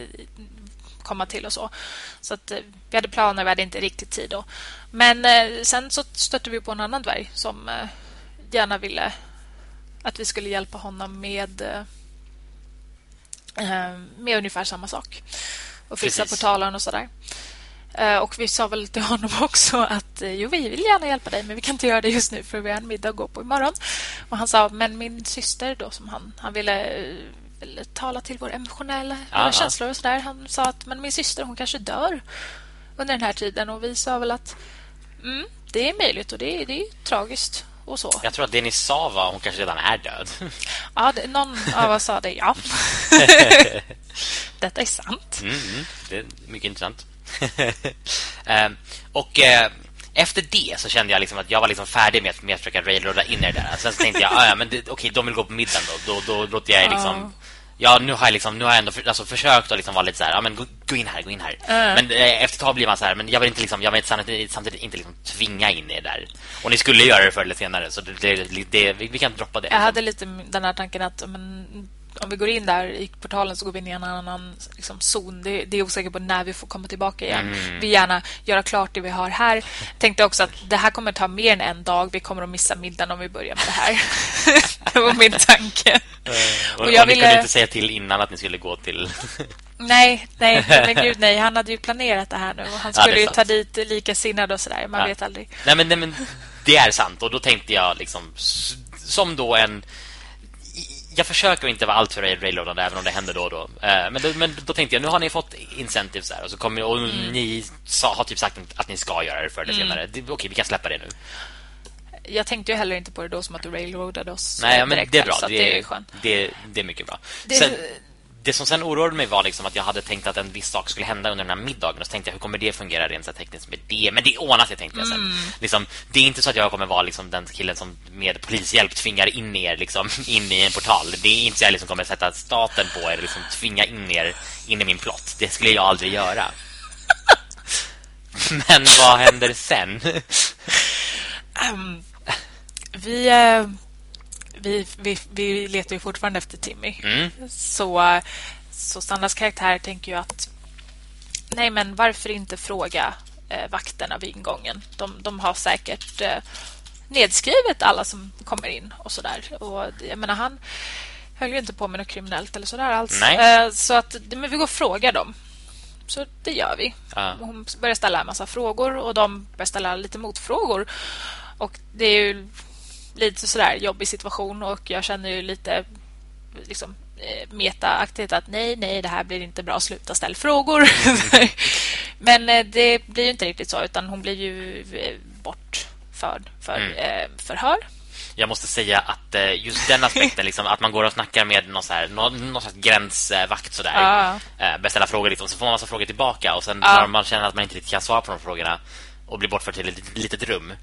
komma till och så. Så att eh, vi hade planer, vi hade inte riktigt tid då. Men eh, sen så stötte vi på en annan dvärg som eh, gärna ville att vi skulle hjälpa honom med eh, med ungefär samma sak. Och fixa Precis. portalen och sådär. Eh, och vi sa väl till honom också att eh, jo, vi vill gärna hjälpa dig men vi kan inte göra det just nu för vi har en middag att gå på imorgon. Och han sa, men min syster då som han, han ville, eh, ville tala till vår emotionella våra känslor och sådär. Han sa att men min syster hon kanske dör under den här tiden och vi sa väl att mm, det är möjligt och det det är tragiskt och så. jag tror att det ni sa var hon kanske redan är död. Ja, det, någon av oss sa det, ja. Detta är sant. Mm, mm, det är mycket intressant. Ehm, och eh, efter det så kände jag liksom att jag var liksom färdig med, att- med att försöka railroada in det där. Sen tänkte jag, ah, ja, men det- okej, de vill gå på middagen då. Då, då låter jag liksom... Ja, nu har jag liksom nu har jag ändå för, alltså, försökt att liksom vara lite så här, ja men gå, gå in här, gå in här. Men eh, efter ett tag blir man så här, men jag vill inte liksom jag vill samtidigt, samtidigt inte liksom tvinga in det där. Och ni skulle göra det förr eller senare så det, det, det vi, vi kan droppa det. Jag hade lite den här tanken att men, om vi går in där i portalen så går vi in i en annan liksom, zon. Det, det är osäkert på när vi får komma tillbaka igen. Vi vill gärna göra klart det vi har här. Tänkte också att det här kommer ta mer än en dag. Vi kommer att missa middagen om vi börjar med det här. det var min tanke. och, och och, jag ni ville- kunde inte säga till innan att ni skulle gå till... Nej, nej, men gud nej. Han hade ju planerat det här nu. Och han Ja, skulle ju sant. ta dit likasinnade och sådär. Man Ja. vet aldrig. Nej men, nej men det är sant och då tänkte jag liksom som då en jag försöker inte vara alltför railroadande även om det händer då och då. Eh, men, då men då tänkte jag, nu har ni fått incentives här och, så kommer, och mm. ni sa, har typ sagt att ni ska göra det förr eller mm. senare. Det, okej, vi kan släppa det nu. Jag tänkte ju heller inte på det då som att du railroadade oss. Nej, men det är bra. Det, det, är, det, det, är mycket bra. Sen, det som sen oroade mig var liksom att jag hade tänkt att en viss sak skulle hända under den här middagen och så tänkte jag hur kommer det fungera rent så tekniskt med det men det ordnar sig tänkte jag sen. Mm. Liksom, det är inte så att jag kommer vara liksom den killen som med polishjälp tvingar in er liksom in i en portal. Det är inte så jag liksom kommer sätta staten på er liksom tvinga in er in i min plott. Det skulle jag aldrig göra. men vad händer sen? um, vi uh vi, vi, vi letar ju fortfarande efter Timmy. Mm. Så, så Sandras karaktär tänker ju att nej men varför inte fråga eh, vakterna vid ingången? De, de har säkert eh, nedskrivet alla som kommer in och sådär. Och jag menar han höll ju inte på med något kriminellt eller sådär alls. Eh, så att men vi går och frågar dem. Så det gör vi. Ah. Hon börjar ställa en massa frågor och de börjar ställa lite motfrågor. Och det är ju lite sådär jobbig situation och jag känner ju lite liksom eh, metaaktigt att nej, nej, det här blir inte bra, sluta ställa frågor. Men eh, det blir ju inte riktigt så utan hon blir ju eh, bortförd för mm. förhör. Jag måste säga att just den aspekten liksom, att man går och snackar med någon, så här, någon, någon gränsvakt sådär, ja. beställa frågor liksom, så får man massa frågor tillbaka och sen ja. när man känner att man inte riktigt kan svara på de frågorna och blir bortförd till ett litet rum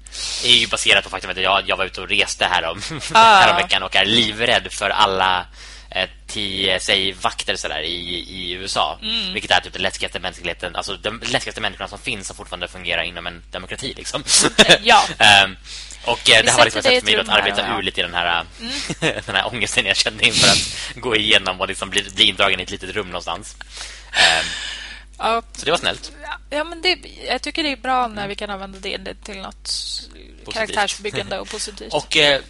är ju baserat på faktum att jag, jag var ute och reste härom, ah. häromveckan och är livrädd för alla eh, TSA-vakter sådär i, i USA. Mm. Vilket är typ den läskigaste mänskligheten, alltså de läskigaste människorna som finns som fortfarande fungerar inom en demokrati liksom. ja. um, och eh, det har varit liksom ett sätt för mig att arbeta här, ur lite i den här, mm. den här ångesten jag kände inför att gå igenom och liksom bli, bli indragen i ett litet rum någonstans. Um, Ja. Så det var snällt. Ja, men det, jag tycker det är bra när vi kan använda det till något positivt. karaktärsbyggande och positivt. och eh,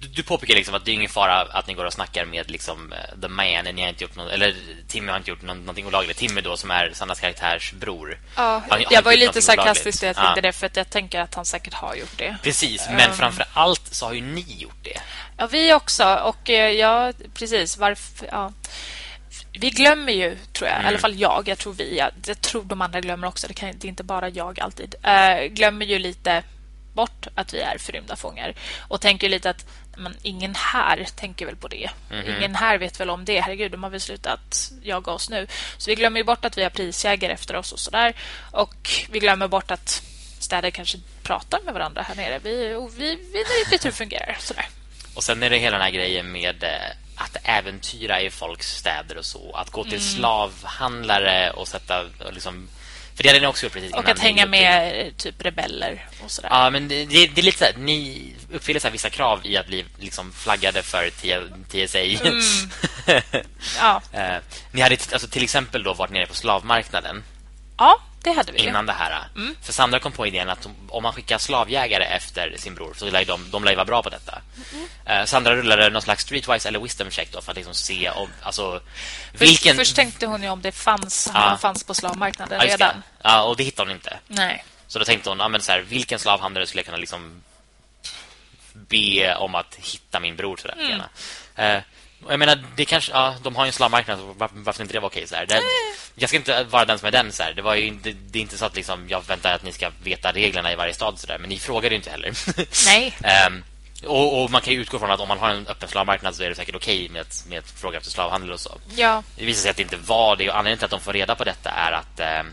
du, du påpekar liksom att det är ingen fara att ni går och snackar med liksom uh, The Man ni har inte gjort något, eller Timmy har inte gjort något, någonting olagligt. Timmy då som är Sannas karaktärs bror. Ja, har, jag var ju lite sarkastisk när jag tänkte ja. det för att jag tänker att han säkert har gjort det. Precis, men um, framför allt så har ju ni gjort det. Ja, vi också och uh, ja, precis varför ja vi glömmer ju, tror jag, mm. i alla mm. fall jag, jag tror vi, jag, jag tror de andra glömmer också, det, kan, det är inte bara jag alltid, uh, glömmer ju lite bort att vi är förrymda fångar och tänker lite att men ingen här tänker väl på det. Mm. Ingen här vet väl om det. Herregud, de har väl slutat jaga oss nu. Så vi glömmer bort att vi har prisjägare efter oss och sådär. Och vi glömmer bort att städer kanske pratar med varandra här nere. Vi, och vi, vi vet inte hur det fungerar. Sådär. Och sen är det hela den här grejen med eh, att äventyra i folks städer och så. Att gå till mm. slavhandlare och sätta liksom för det hade ni också gjort precis Och att hänga med eh, typ rebeller och sådär. Ja, men det, det, det är lite så här, ni uppfyller så vissa krav i att bli liksom flaggade för TSA. Mm. ja. uh, ni hade alltså, till exempel då varit nere på slavmarknaden. Ja, det hade vi. Innan det här. Mm. För Sandra kom på idén att om man skickar slavjägare efter sin bror så lär de, de lär vara bra på detta. Mm. Uh, Sandra rullade någon slags streetwise eller wisdom check då för att liksom se om alltså först, vilken Först tänkte hon ju om det fanns om ja. fanns på slavmarknaden ja, redan. Ja, och det hittade hon inte. Nej. Så då tänkte hon, ja men så här, vilken slavhandlare skulle jag kunna liksom be om att hitta min bror sådär mm. Uh, jag menar, det kanske, ja, de har ju en slavmarknad så varför, varför inte det var okej så här. Det, jag ska inte vara den som är den så här. Det var ju inte, det är inte så att liksom, jag väntar att ni ska veta reglerna i varje stad så där, men ni frågade ju inte heller. Nej. um, och, och, man kan ju utgå från att om man har en öppen slavmarknad så är det säkert okej med, att, med att fråga efter slavhandel och så. Ja. Det visar sig att det inte var det och anledningen till att de får reda på detta är att um,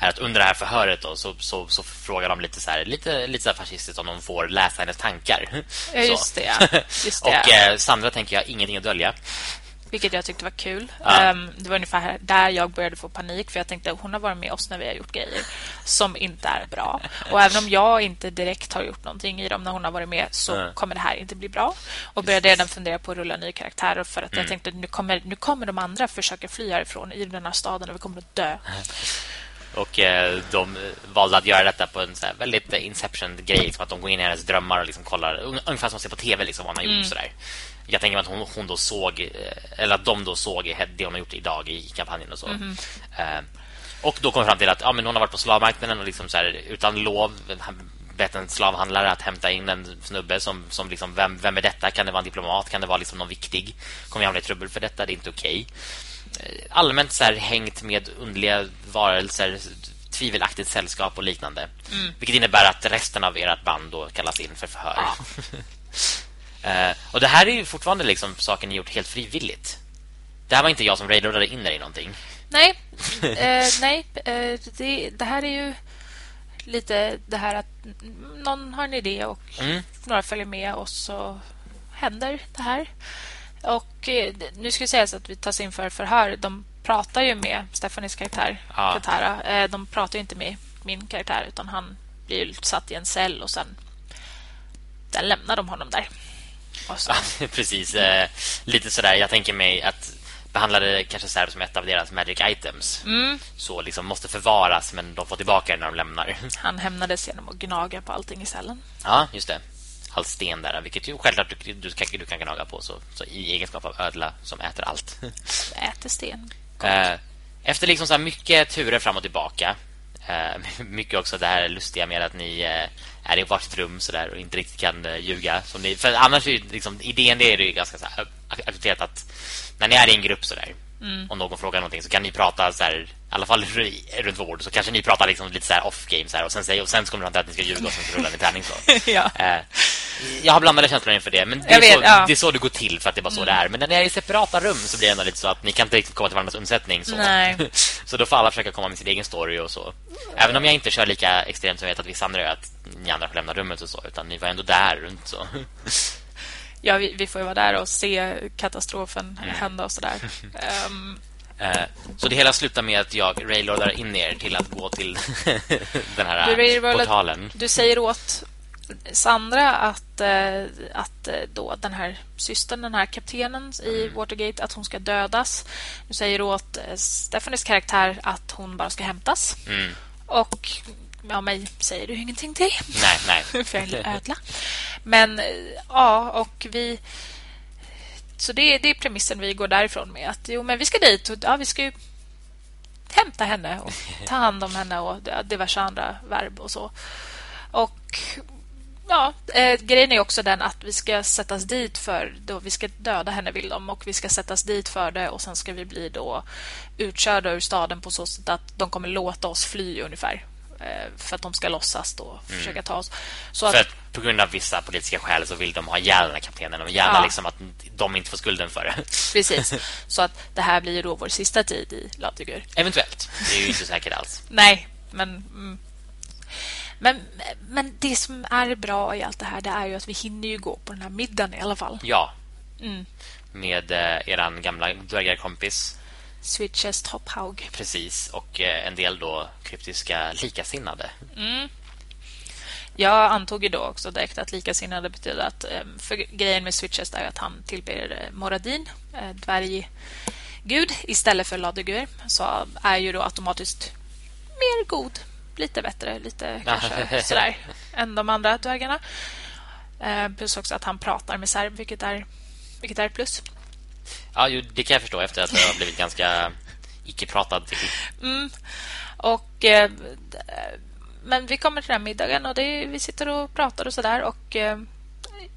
är att under det här förhöret då, så, så, så frågar de lite så här, lite, lite så fascistiskt om de får läsa hennes tankar. Ja, just det. Just det. och eh, Sandra tänker jag ingenting att dölja. Vilket jag tyckte var kul. Ja. Um, det var ungefär där jag började få panik. För jag tänkte att hon har varit med oss när vi har gjort grejer som inte är bra. Och även om jag inte direkt har gjort någonting i dem när hon har varit med så mm. kommer det här inte bli bra. Och började redan fundera på att rulla ny karaktär. För att mm. jag tänkte att nu kommer, nu kommer de andra försöka fly härifrån i den här staden och vi kommer att dö. Och eh, de valde att göra detta på en så väldigt Inception-grej. Liksom att de går in i hennes drömmar och liksom kollar, ungefär som man ser på tv, liksom, vad hon har gjort. Mm. Sådär. Jag tänker att hon, hon då såg, eh, eller att de då såg det hon har gjort idag i kampanjen och så. Mm. Uh, och då kom fram till att ja, men hon har varit på slavmarknaden och liksom så här, utan lov bett en slavhandlare att hämta in en snubbe som, som liksom, vem, vem är detta? Kan det vara en diplomat? Kan det vara liksom någon viktig? Kommer jag hamna i trubbel för detta? Det är inte okej. Okay. Allmänt så hängt med underliga varelser, tvivelaktigt sällskap och liknande. Mm. Vilket innebär att resten av ert band då kallas in för förhör. Ja. uh, och det här är ju fortfarande liksom saker ni gjort helt frivilligt. Det här var inte jag som raidade in er i någonting. Nej, eh, nej eh, det, det, här är ju lite det här att någon har en idé och mm. några följer med och så händer det här. Och eh, nu ska vi säga att vi tas in för förhör. De pratar ju med Stefanis karaktär, ja. Katara. Eh, de pratar ju inte med min karaktär utan han blir satt i en cell och sen där lämnar de honom där. Ja, precis. Eh, lite sådär, jag tänker mig att behandlade kanske så som ett av deras magic items. Mm. Så liksom måste förvaras men de får tillbaka det när de lämnar. Han hämnades genom att gnaga på allting i cellen. Ja, just det. All sten där, vilket ju självklart du, du, kan, du kan gnaga på så, så i egenskap av ödla som äter allt. Äter sten. Eh, efter liksom så mycket turer fram och tillbaka eh, mycket också det här lustiga med att ni eh, är i varsitt rum så där och inte riktigt kan ljuga som ni, för annars är liksom idén det är ju ganska så här, accepterat att när ni är i en grupp så där mm. och någon frågar någonting så kan ni prata så här, i alla fall runt vård så kanske ni pratar liksom lite så här off game så här, och sen säger och sen kommer de fram till att ni ska ljuga och sen så rullar ni tärning så. ja. Eh, jag har blandade känslor inför det men det är, vet, så, ja. det är så det går till för att det är bara så mm. det är. Men när ni är i separata rum så blir det ändå lite så att ni kan inte riktigt komma till varandras undsättning så. så då får alla försöka komma med sin egen story och så. Även om jag inte kör lika extremt som jag vet att vissa andra gör att ni andra får lämna rummet och så utan ni var ändå där runt så. ja, vi, vi, får ju vara där och se katastrofen mm. hända och sådär. Um, så det hela slutar med att jag railroadar in er till att gå till den här du portalen. Du säger åt Sandra att, uh, att uh, då den här systern, den här kaptenen i mm. Watergate, att hon ska dödas. Du säger åt Stephanies karaktär att hon bara ska hämtas. Mm. Och ja, mig säger du ingenting till. Nej, nej. För jag är ödla. Men ja, och vi... Så det, det är premissen vi går därifrån med. Att jo, men vi ska dit och ja, vi ska ju hämta henne och ta hand om henne och diverse andra verb och så. Och ja, eh, grejen är också den att vi ska sättas dit för då vi ska döda henne vill de och vi ska sättas dit för det och sen ska vi bli då utkörda ur staden på så sätt att de kommer låta oss fly ungefär. Eh, för att de ska låtsas då mm. försöka ta oss. Så att, för att på grund av vissa politiska skäl så vill de ha ihjäl den här kaptenen och gärna ja. liksom att de inte får skulden för det. Precis. Så att det här blir då vår sista tid i Latigur. Eventuellt. Det är ju inte säkert alls. Nej, men mm. Men, men det som är bra i allt det här det är ju att vi hinner ju gå på den här middagen i alla fall. Ja. Mm. Med eh, eran gamla dvärgarkompis Switches Tophaug. Precis, och eh, en del då kryptiska likasinnade. Mm. Jag antog ju då också direkt att likasinnade betyder att eh, för grejen med Switches är att han tillber eh, Moradin, dvärggud, istället för Ladegur. Så är ju då automatiskt mer god, lite bättre, lite kanske sådär, än de andra dvärgarna. Plus också att han pratar med serb, vilket är, vilket är plus. Ja, ju, det kan jag förstå efter att jag har blivit ganska icke-pratad till. Mm. Och eh, men vi kommer till den middagen och det, vi sitter och pratar och sådär och eh,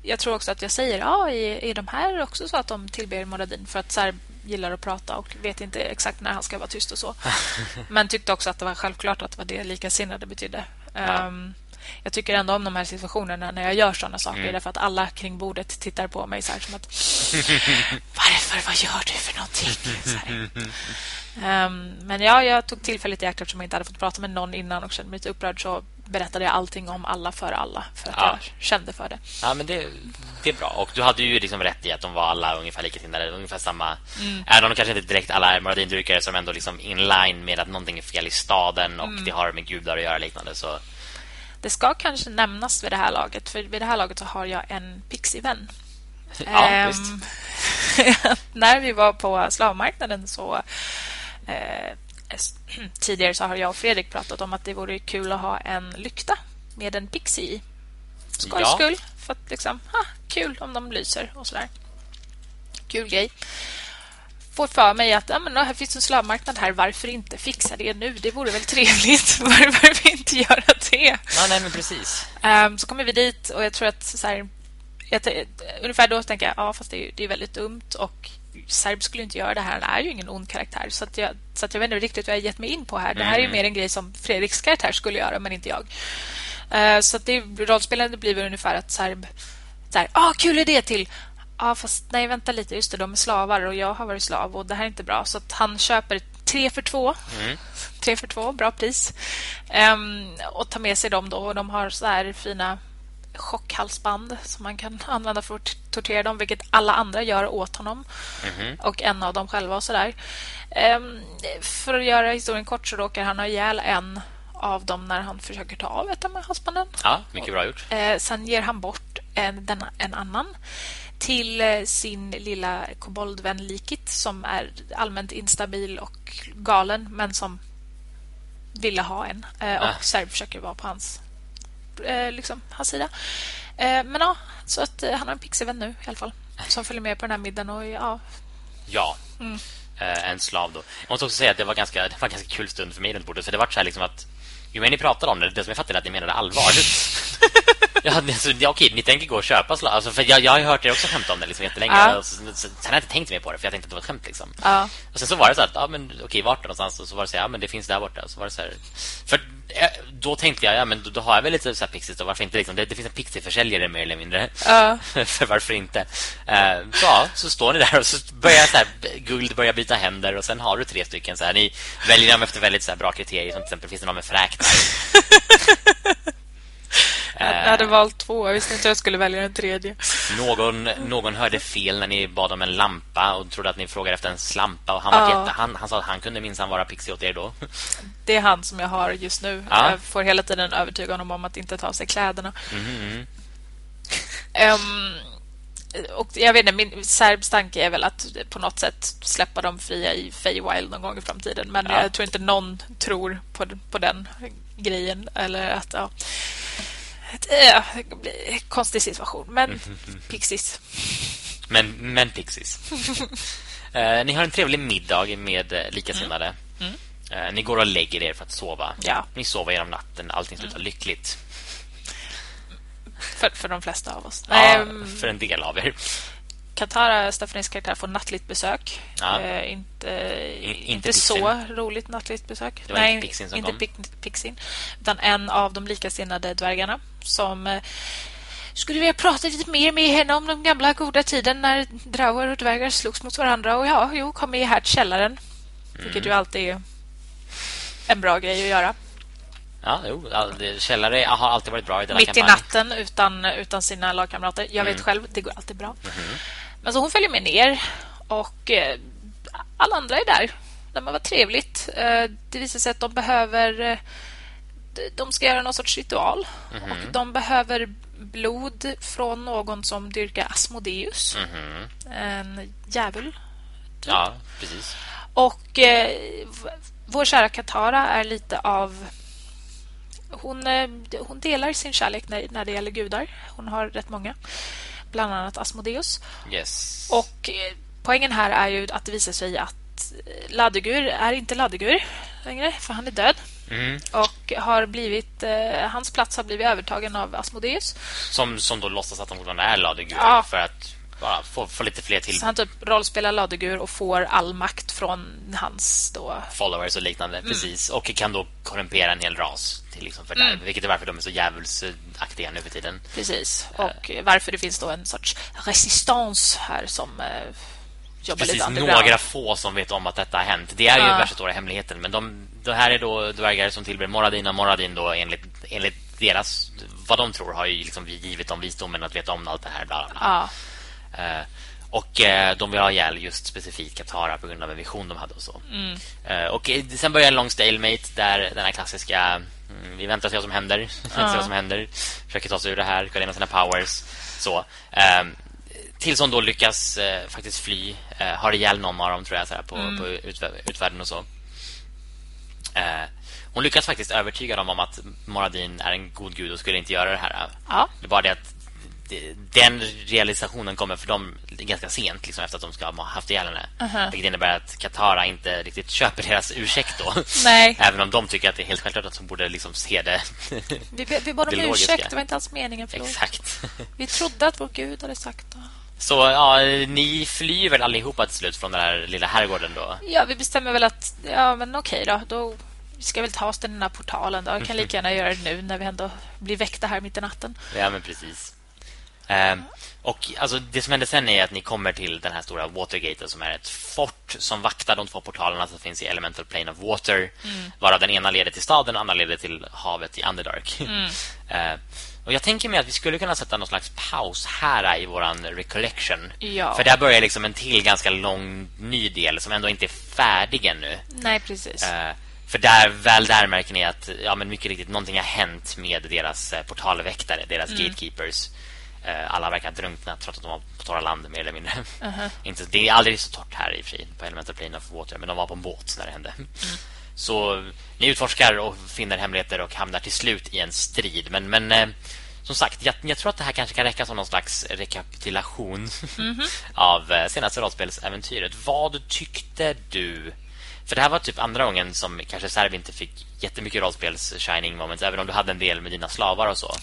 jag tror också att jag säger ja, är, är de här också så att de tillber Moradin för att så här, gillar att prata och vet inte exakt när han ska vara tyst och så. Men tyckte också att det var självklart att det var det likasinnade betydde. Ja. Um, jag tycker ändå om de här situationerna när jag gör såna saker. Mm. Därför att alla kring bordet tittar på mig så här som att Varför? Vad gör du för någonting? Um, men ja, jag tog tillfället i akt eftersom jag inte hade fått prata med någon innan och kände mig lite upprörd så berättade jag allting om alla för alla för att ja. jag kände för det. Ja, men det, det är bra. Och du hade ju liksom rätt i att de var alla ungefär likasinnade, ungefär samma. Mm. Även om de kanske inte direkt alla är Moradindyrkare som ändå liksom inline med att någonting är fel i staden och mm. det har med gudar att göra liknande så det ska kanske nämnas vid det här laget, för vid det här laget så har jag en pixie-vän. Ja, um, när vi var på slavmarknaden så eh, tidigare så har jag och Fredrik pratat om att det vore kul att ha en lykta med en pixie i. Skojs ja. skull. För att liksom, ah, kul om de lyser och sådär. Kul grej. Får för mig att ja, men, här finns en slavmarknad här. Varför inte fixa det nu? Det vore väl trevligt. Varför inte göra det? Ja, nej, men precis. Um, så kommer vi dit och jag tror att så här, jag, ungefär då tänker jag ja, fast det är, det är väldigt dumt och Serb skulle inte göra det här. Han är ju ingen ond karaktär. Så, att jag, så att jag vet inte riktigt vad jag gett mig in på här. Det här är ju mm. mer en grej som Fredriks karaktär skulle göra, men inte jag. Uh, så att det rollspelande blir väl ungefär att Serb... Så här, ah, kul idé till! Ja, fast nej, vänta lite. Just det, de är slavar och jag har varit slav och det här är inte bra. Så han köper tre för två. Mm. Tre för två, bra pris. Um, och tar med sig dem då. Och de har så här fina chockhalsband som man kan använda för att tortera dem, vilket alla andra gör åt honom. Mm. Och en av dem själva och sådär. Um, för att göra historien kort så råkar han ha ihjäl en av dem när han försöker ta av ett av halsbanden. Ja, mycket bra gjort. Eh, sen ger han bort en, den, en annan till eh, sin lilla koboldvän Likit som är allmänt instabil och galen men som ville ha en. Eh, och äh. Serb försöker vara på hans eh, liksom, hans sida. Eh, men ja, så att eh, han har en pixivän nu i alla fall. Som följer med på den här middagen och ja. Ja. Mm. Eh, en slav då. Jag måste också säga att det var ganska det var en ganska kul stund för mig runt bordet för det var så här liksom att ju mer ni pratade om det, det som jag fattade att ni menade allvar. ja, alltså, ja, okej, ni tänker gå och köpa slag. Alltså, för jag, jag har hört er också skämta om det liksom jättelänge. Ja. Och så, så, sen har jag inte tänkt mer på det, för jag tänkte att det var ett skämt. Liksom. Ja. Och sen så var det så att, ja, men okej, vart någonstans? Och så var det så ja, men det finns där borta. Och så var det så här, för då tänkte jag, ja, men då, då har jag väl lite så här Pixies, och varför inte? Liksom, det, det finns en Pixie-försäljare mer eller mindre. Ja. för varför inte? Uh, ja, så står ni där och så börjar så här, guld börja byta händer och sen har du tre stycken så här. Ni väljer dem efter väldigt så här, bra kriterier, som till exempel finns det någon med fräknar. Jag hade valt två. Jag visste inte att jag skulle välja den tredje. Någon, någon hörde fel när ni bad om en lampa och trodde att ni frågade efter en slampa. Och han, ja. jätte, han, han sa att han kunde minsann vara pixie åt er då. Det är han som jag har just nu. Ja. Jag får hela tiden övertyga honom om att inte ta av sig kläderna. Mm. Um, och jag vet inte, min Serbs tanke är väl att på något sätt släppa dem fria i Feywild någon gång i framtiden. Men ja. jag tror inte någon tror på, på den grejen. Eller att, ja. Äh, det blir konstig situation. Men Pixies. Men, men Pixies. uh, ni har en trevlig middag med uh, likasinnade. Mm. Mm. Uh, ni går och lägger er för att sova. Ja. Ni sover genom natten. Allting slutar mm. lyckligt. För, för de flesta av oss. Ja, um, för en del av er. Katara, Stefanis karaktär, får nattligt besök. Ja. Eh, inte In, inte, så roligt nattligt besök. Det var Nej, inte Pixin som inte kom. Pixin, utan en av de likasinnade dvärgarna som eh, skulle vilja prata lite mer med henne om den gamla goda tiden när drauer och dvärgar slogs mot varandra. Och ja, jo, kom med här till källaren. Mm. Vilket ju alltid är en bra grej att göra. Ja, jo, källare har alltid varit bra i denna Mitt kampanj. i natten utan, utan sina lagkamrater. Jag vet mm. själv, det går alltid bra. Mm. Men så hon följer med ner och eh, alla andra är där. Det var trevligt. Eh, det visar sig att de behöver eh, de ska göra någon sorts ritual mm och de behöver blod från någon som dyrkar Asmodeus. Mm En djävul. Typ. Ja, precis. Och eh, vår kära Katara är lite av hon, hon delar sin kärlek när, när det gäller gudar. Hon har rätt många. Bland annat Asmodeus. Yes. Och eh, poängen här är ju att det visar sig att eh, Ladegur är inte Ladegur längre, för han är död. Mm. Och har blivit eh, hans plats har blivit övertagen av Asmodeus. Som, som då låtsas att han fortfarande är Ladegur ja. för att bara få, få lite fler till. Så han typ rollspelar Ladegur och får all makt från hans då... followers och liknande, mm. precis. Och kan då korrumpera en hel ras till liksom för mm. vilket är varför de är så djävulsaktiga nu för tiden. Precis. Och uh, varför det finns då en sorts resistans här som uh, jobbar Precis, lite några få som vet om att detta har hänt. Det är ju värsta stora hemligheten, men de det här är då dvärgar som tillber Moradin och Moradin då enligt enligt deras vad de tror har ju liksom givit dem visdomen att veta om allt det här bla bla. Ja. Uh, och eh, de vill ha ihjäl just specifikt Katara på grund av en vision de hade och så. Mm. Eh, och sen börjar en lång stalemate där den här klassiska mm, vi väntar och ser vad som händer. Uh. ser vad som händer. Försöker ta sig ur det här, med sina powers. Så. Eh, tills hon då lyckas eh, faktiskt fly. Eh, har ihjäl någon av dem tror jag så här, på, mm. på utvärlden och så. Eh, hon lyckas faktiskt övertyga dem om att Moradin är en god gud och skulle inte göra det här. Ja. Det är bara det att den realisationen kommer för dem ganska sent liksom, efter att de ska ha haft ihjäl henne. Uh -huh. Vilket innebär att Katara inte riktigt köper deras ursäkt då. Nej. Även om de tycker att det är helt självklart att de borde liksom se det Vi, vi bad om ursäkt, det var inte alls meningen. Förlåt. Exakt. Vi trodde att vår gud hade sagt det. Så ja, ni flyr väl allihopa till slut från den här lilla herrgården då? Ja, vi bestämmer väl att ja, men okej då. Då vi ska väl ta oss till den här portalen då. Jag kan lika gärna göra det nu när vi ändå blir väckta här mitt i natten. Ja, men precis. Eh, och alltså, det som händer sen är att ni kommer till den här stora Watergate som är ett fort som vaktar de två portalerna som finns i Elemental Plane of Water. Mm. Varav den ena leder till staden, den andra leder till havet i Underdark. Mm. eh, och jag tänker mig att vi skulle kunna sätta någon slags paus här i våran recollection. Ja. För där börjar liksom en till ganska lång ny del som ändå inte är färdig ännu. Nej, precis. Eh, för där, väl där märker ni att ja, men mycket riktigt någonting har hänt med deras eh, portalväktare, deras mm. gatekeepers. Eh, alla verkar drunkna trots att de var på torra land mer eller mindre. Uh -huh. Inte, det är aldrig så torrt här i sig på Elemental Plane of Water, men de var på en båt när det hände. Mm. Så ni utforskar och finner hemligheter och hamnar till slut i en strid. Men, men eh, som sagt, jag, jag, tror att det här kanske kan räcka som någon slags rekapitulation mm -hmm. av eh, senaste rollspelsäventyret. Vad tyckte du för det här var typ andra gången som kanske Serb inte fick jättemycket rollspels shining moments även om du hade en del med dina slavar och så.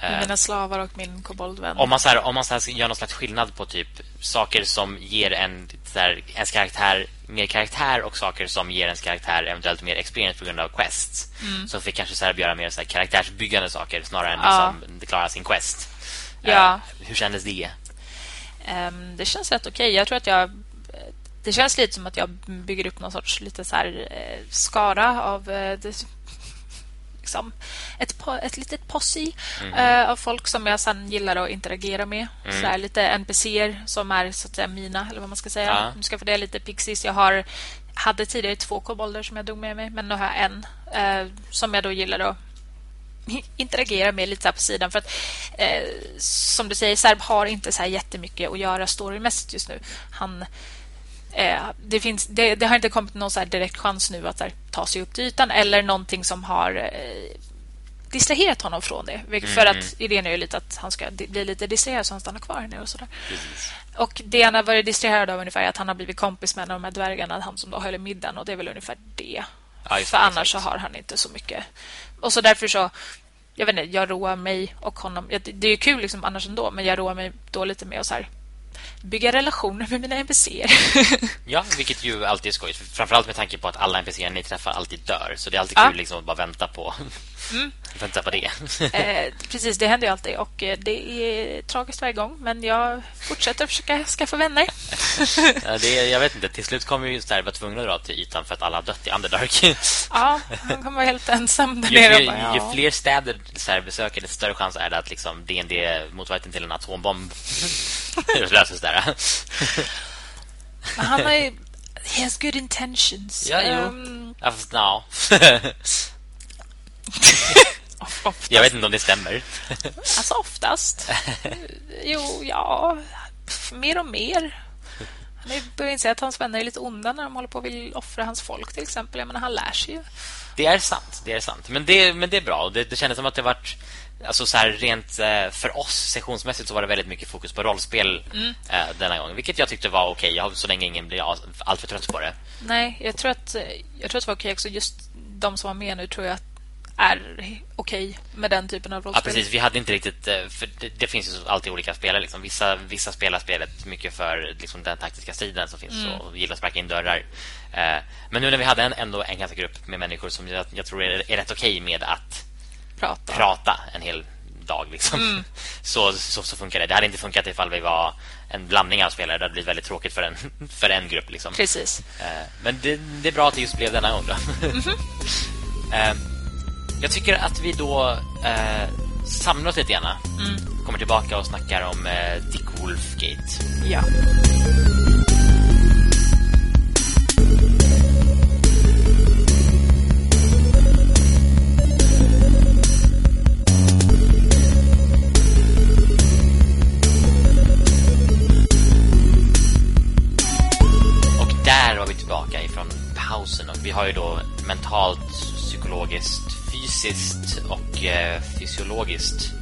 Med mina slavar och min koboldvän. Om man så här, om man så här gör någon slags skillnad på typ saker som ger en så här, ens karaktär mer karaktär och saker som ger ens karaktär eventuellt mer experience på grund av quests. Mm. Så fick kanske Serb göra mer så här, karaktärsbyggande saker snarare än ja. liksom klara sin quest. Ja. Uh, hur kändes det? Um, det känns rätt okej. Okay. Jag tror att jag det känns lite som att jag bygger upp någon sorts lite så här, eh, skara av eh, det, liksom, ett, ett litet posse mm. eh, av folk som jag sen gillar att interagera med. Mm. Så här, lite NPCer som är så att säga mina, eller vad man ska säga. Ja. Nu ska få det lite pixies. Jag har, hade tidigare två kobolder som jag dog med mig, men nu har jag en som jag då gillar att interagera med lite på sidan för att eh, som du säger Serb har inte så här jättemycket att göra storymässigt just nu. Han det, finns, det, det, har inte kommit någon så direkt chans nu att här, ta sig upp till ytan eller någonting som har eh, distraherat honom från det. Mm. För att idén är ju lite att han ska bli lite distraherad så han stannar kvar nu och sådär. Och det han har varit distraherad av ungefär är att han har blivit kompis med de här dvärgarna, han som då höll middagen och det är väl ungefär det. Ja, för annars så har han inte så mycket. Och så därför så jag vet inte, jag roar mig och honom. Det är ju kul liksom annars ändå, men jag roar mig då lite med att så här, bygga relationer med mina NPCer. ja, vilket ju alltid är skojigt. Framförallt med tanke på att alla NPCer ni träffar alltid dör. Så det är alltid ja. kul liksom att bara vänta på, mm. Vänta på det. eh, precis, det händer ju alltid. Och eh, det är tragiskt varje gång. Men jag fortsätter försöka skaffa vänner. ja, det är, jag vet inte, till slut kommer ju Sterva tvungna att dra till ytan för att alla har dött i Underdark. ja, han kommer vara helt ensam där ju, nere. Ju, bara, ja. ju fler städer Sterv besöker, desto större chans är det att liksom, D&D motsvarigheten till en atombomb löses där. han har ju... He has good intentions. Ja, jo. Um... Fast no. Jag vet inte om det stämmer. alltså oftast. Jo, ja. Mer och mer. Han börjar inse att hans vänner är lite onda när de håller på och vill offra hans folk till exempel. Jag menar, han lär sig ju. Det är sant, det är sant. Men det, men det är bra. Det, det kändes som att det varit alltså så här rent eh, för oss sessionsmässigt så var det väldigt mycket fokus på rollspel mm. eh, denna gång, vilket jag tyckte var okej. Okay. Så länge ingen blir allt för trött på det. Nej, jag tror att jag tror att det var okej okay också just de som var med nu tror jag är okej okay med den typen av rollspel. Ja, precis. Vi hade inte riktigt... Eh, för det, det finns ju alltid olika spelare. Liksom. Vissa, vissa spelar spelet mycket för liksom, den taktiska striden som finns mm. och gillar att sparka in dörrar. Eh, men nu när vi hade en, ändå en ganska grupp med människor som jag, jag tror är, är rätt okej med att prata. prata en hel dag liksom. Mm. Så, så, så funkar det. Det hade inte funkat ifall vi var en blandning av spelare. Det hade blivit väldigt tråkigt för en, för en grupp liksom. Precis. Eh, men det, det, är bra att det just blev denna gång. Mm -hmm. Jag tycker att vi då eh, samlar oss lite grann. Mm. Kommer tillbaka och snackar om eh, Dick Wolfgate. Ja. Och där var vi tillbaka ifrån pausen och vi har ju då mentalt, psykologiskt fysiskt och eh, fysiologiskt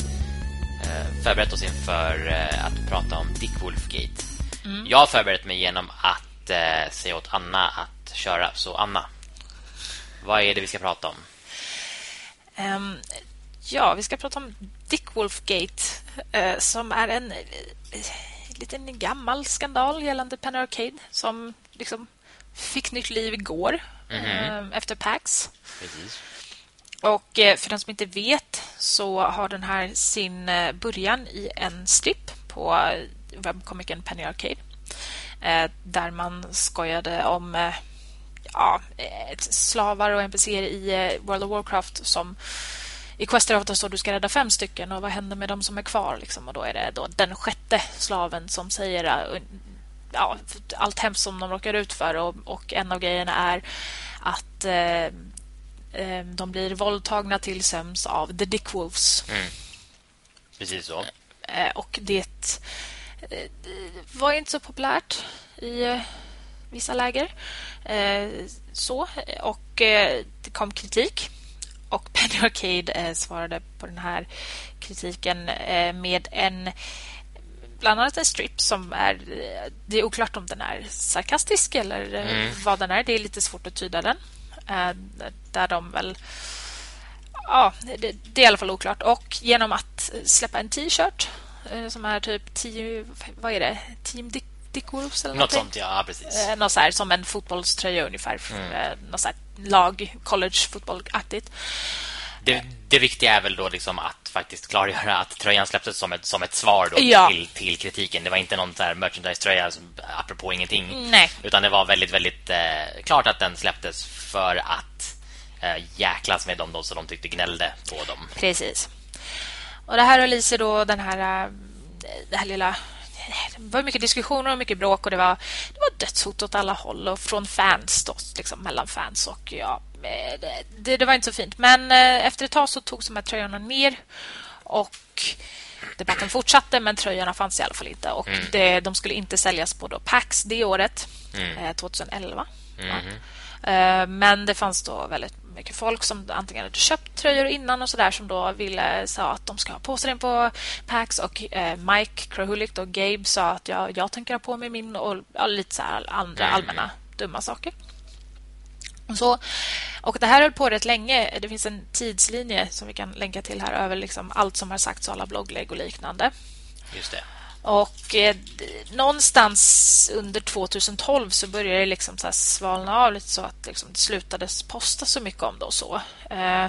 eh, förberett oss inför eh, att prata om Dick Wolfgate. Mm. Jag har förberett mig genom att eh, säga åt Anna att köra. Så Anna, vad är det vi ska prata om? Um, ja, vi ska prata om Dick Wolfgate uh, som är en uh, liten gammal skandal gällande Penny Arcade som liksom fick nytt liv igår mm -hmm. efter PAX. Precis. Och eh, för den som inte vet så har den här sin eh, början i en strip på eh, webbkomikern Penny Arcade. Eh, där man skojade om ja, slavar och NPCer i World of Warcraft som i Questerof står du ska rädda fem stycken och vad händer med de som är kvar? Liksom? Och då är det då den sjätte slaven som säger ja, allt hemskt som de råkar ut för och, och en av grejerna är att eh, de blir våldtagna till söms av The Dick Wolves. Mm. Precis så. Eh, och det eh, var inte så populärt i eh, vissa läger. Så, och det kom kritik. Och Penny Arcade svarade på den här kritiken med en bland annat en strip som är det är oklart om den är sarkastisk eller mm. vad den är. Det är lite svårt att tyda den. Eh, där de väl... Ja, det, det, är i alla fall oklart. Och genom att släppa en t-shirt eh, som är typ tio, vad är det? Team Dick, Dick Wolves eller något sånt, ja, precis. Eh, något så här, som en fotbollströja ungefär. Mm. Något så här lag, college fotboll-aktigt. Det, det viktiga är väl då liksom att faktiskt klargöra att tröjan släpptes som ett, som ett svar ja. till, till kritiken. Det var inte någon så merchandise-tröja apropå ingenting. Nej. Utan det var väldigt, väldigt eh, klart att den släpptes för att eh, jäklas med dem då, så de tyckte gnällde på dem. Precis. Och det här releaser då den här, eh, det här lilla det var mycket diskussioner och mycket bråk och det var, det var dödshot åt alla håll och från fans då, liksom mellan fans och ja, det, det, var inte så fint. Men eh, efter ett tag så togs de här tröjorna ner och debatten fortsatte men tröjorna fanns i alla fall inte och mm. det, de skulle inte säljas på då PAX det året, mm. 2011. Mm. Ja. Eh, men det fanns då väldigt mycket folk som antingen hade köpt tröjor innan och sådär som då ville sa att de ska ha på sig den på PAX och eh, Mike Krahulik och Gabe sa att jag, jag tänker ha på mig min och ja, lite så andra allmänna dumma saker. Så, och det här höll på rätt länge. Det finns en tidslinje som vi kan länka till här över liksom allt som har sagts alla blogglägg och liknande. Just det. Och eh, någonstans under 2012 så började det liksom så svalna av lite så att liksom det slutade posta så mycket om det och så. Eh,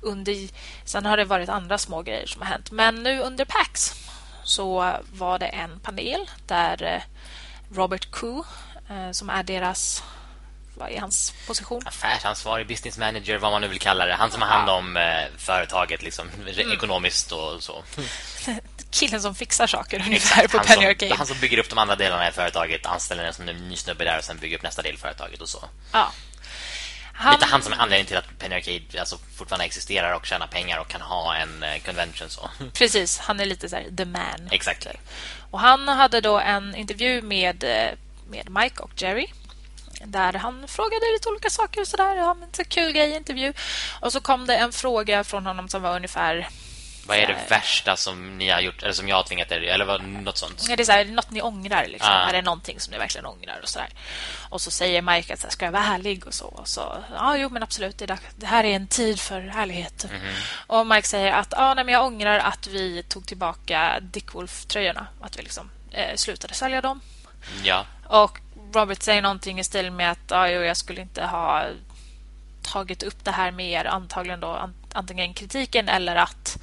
under, sen har det varit andra små grejer som har hänt. Men nu under PAX så var det en panel där eh, Robert Koo, eh, som är deras vad är hans position? Affärsansvarig, business manager, vad man nu vill kalla det. Han som har hand om eh, företaget liksom, mm. ekonomiskt och så. Killen som fixar saker ungefär på Penny Arcade. Han som bygger upp de andra delarna i företaget, anställer en som ny snubbe där och sen bygger upp nästa del i företaget och så. Ja. Han... Lite han som är anledningen till att Penny Arcade alltså, fortfarande existerar och tjänar pengar och kan ha en eh, convention så. Precis, han är lite så här, the man. Exakt. Och han hade då en intervju med, eh, med Mike och Jerry där han frågade lite olika saker och sådär. Ja, men så kul grej intervju. Och så kom det en fråga från honom som var ungefär vad är det värsta som ni har gjort eller som jag har tvingat er eller vad, något sånt? Ja, det är så här, något ni ångrar liksom. Ah. Är det någonting som ni verkligen ångrar och så där. Och så säger Mike att så här, ska jag vara ärlig och så och så ja, jo men absolut det, det här är en tid för ärlighet. Mm -hmm. Och Mike säger att ja, nej, men jag ångrar att vi tog tillbaka Dick Wolf tröjorna, att vi liksom eh, slutade sälja dem. Ja. Och Robert säger någonting i stil med att ah, jo, jag skulle inte ha tagit upp det här med er antagligen då antingen kritiken eller att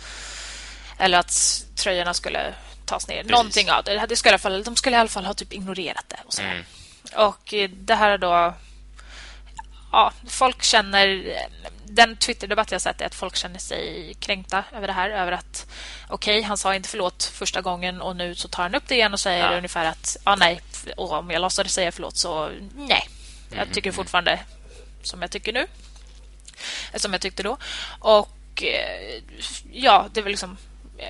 eller att tröjorna skulle tas ner. Precis. Någonting av det. det skulle i alla fall, de skulle i alla fall ha typ ignorerat det. Och, så. Mm. och eh, det här är då... Ja, folk känner... Den Twitter-debatt jag sett är att folk känner sig kränkta över det här. Över att okej, okay, han sa inte förlåt första gången och nu så tar han upp det igen och säger ja. ungefär att ja, nej, och om jag låtsades säga förlåt så nej. Jag mm, tycker mm. fortfarande som jag tycker nu. Som jag tyckte då. Och eh, ja, det är väl liksom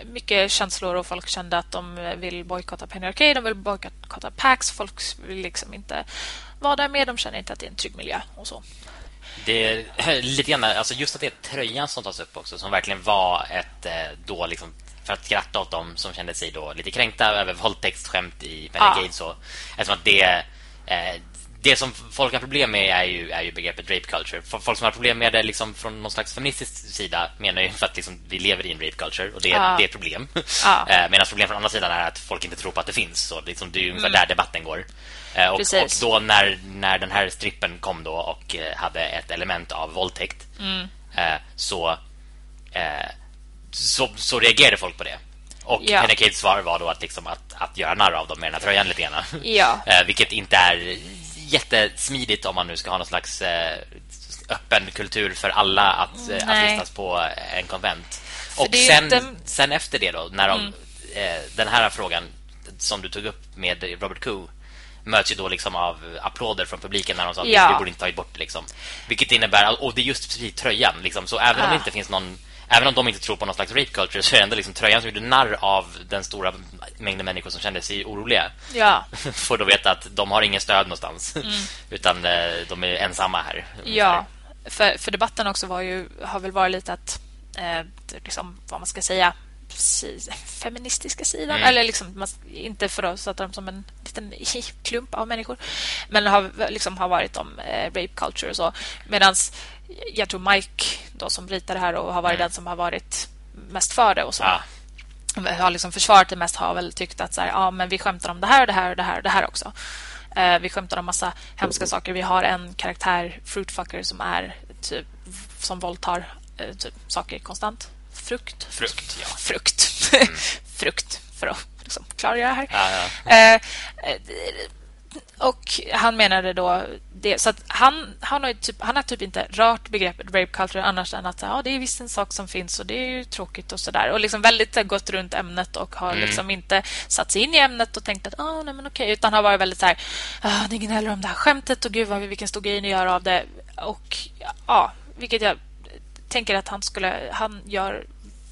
mycket känslor och folk kände att de vill bojkotta Penny Arcade, de vill bojkotta PAX. Folk vill liksom inte vara där med, de känner inte att det är en trygg miljö och så. Det är lite grann, alltså just att det är tröjan som tas upp också som verkligen var ett eh, då liksom för att skratta åt dem som kände sig då lite kränkta över våldtäktsskämt i Renegade. Ja. Så, eftersom att det, eh, det som folk har problem med är ju, är ju begreppet rape culture. Folk som har problem med det liksom från någon slags feministisk sida menar ju för att liksom vi lever i en rape culture och det, ja. det är ett problem. Ja. Eh, Medan problem från andra sidan är att folk inte tror på att det finns. Så liksom, det är ju ungefär mm. där debatten går. Eh, och, och, då när, när den här strippen kom då och eh, hade ett element av våldtäkt mm. så, så, så reagerade folk på det. Och ja. Renegades svar var då att, liksom att, att göra narr av dem med den här tröjan lite grann. Ja. vilket inte är jättesmidigt om man nu ska ha någon slags eh, öppen kultur för alla att, eh, att vistas på en konvent. och sen, inte... sen efter det då, när de, mm. eh, den här frågan som du tog upp med Robert Koo möts ju då liksom av applåder från publiken när de sa att ja. vi borde inte ta bort liksom. Vilket innebär och det är just precis tröjan liksom så även ja. om det inte finns någon även om de inte tror på någon slags rape culture så är det ändå liksom tröjan som gjorde narr av den stora mängden människor som kände sig oroliga. Ja. Får då veta att de har ingen stöd någonstans mm. utan eh, de är ensamma här. Ja, för, för debatten också var ju, har väl varit lite att eh, liksom, vad man ska säga feministiska sidan mm. eller liksom man, inte för att sätta dem som en liten klump av människor men har liksom har varit om eh, rape culture och så medans jag tror Mike då som ritar det här och har varit mm. den som har varit mest för det och så. Ja. Har liksom försvarat det mest har väl tyckt att så här, ja, men vi skämtar om det här och det här och det här och det här också. Eh, vi skämtar om massa hemska saker. Vi har en karaktär, Fruitfucker, som är typ som våldtar eh, typ, saker konstant. Frukt. Frukt, ja. Frukt. Mm. Frukt, för att liksom, klargöra det här. Ja, ja. Eh, eh och han menade då det, så att han, han, har typ, han har typ inte rört begreppet rape culture annars än att ja, det är visst en sak som finns och det är ju tråkigt och sådär. Och liksom väldigt gått runt ämnet och har mm. liksom inte satt sig in i ämnet och tänkt att ah, nej, men okej, utan har varit väldigt så här ah, det gnäller om det här skämtet och gud vad, vilken stor grej ni gör av det. Och ja, vilket jag tänker att han skulle, han gör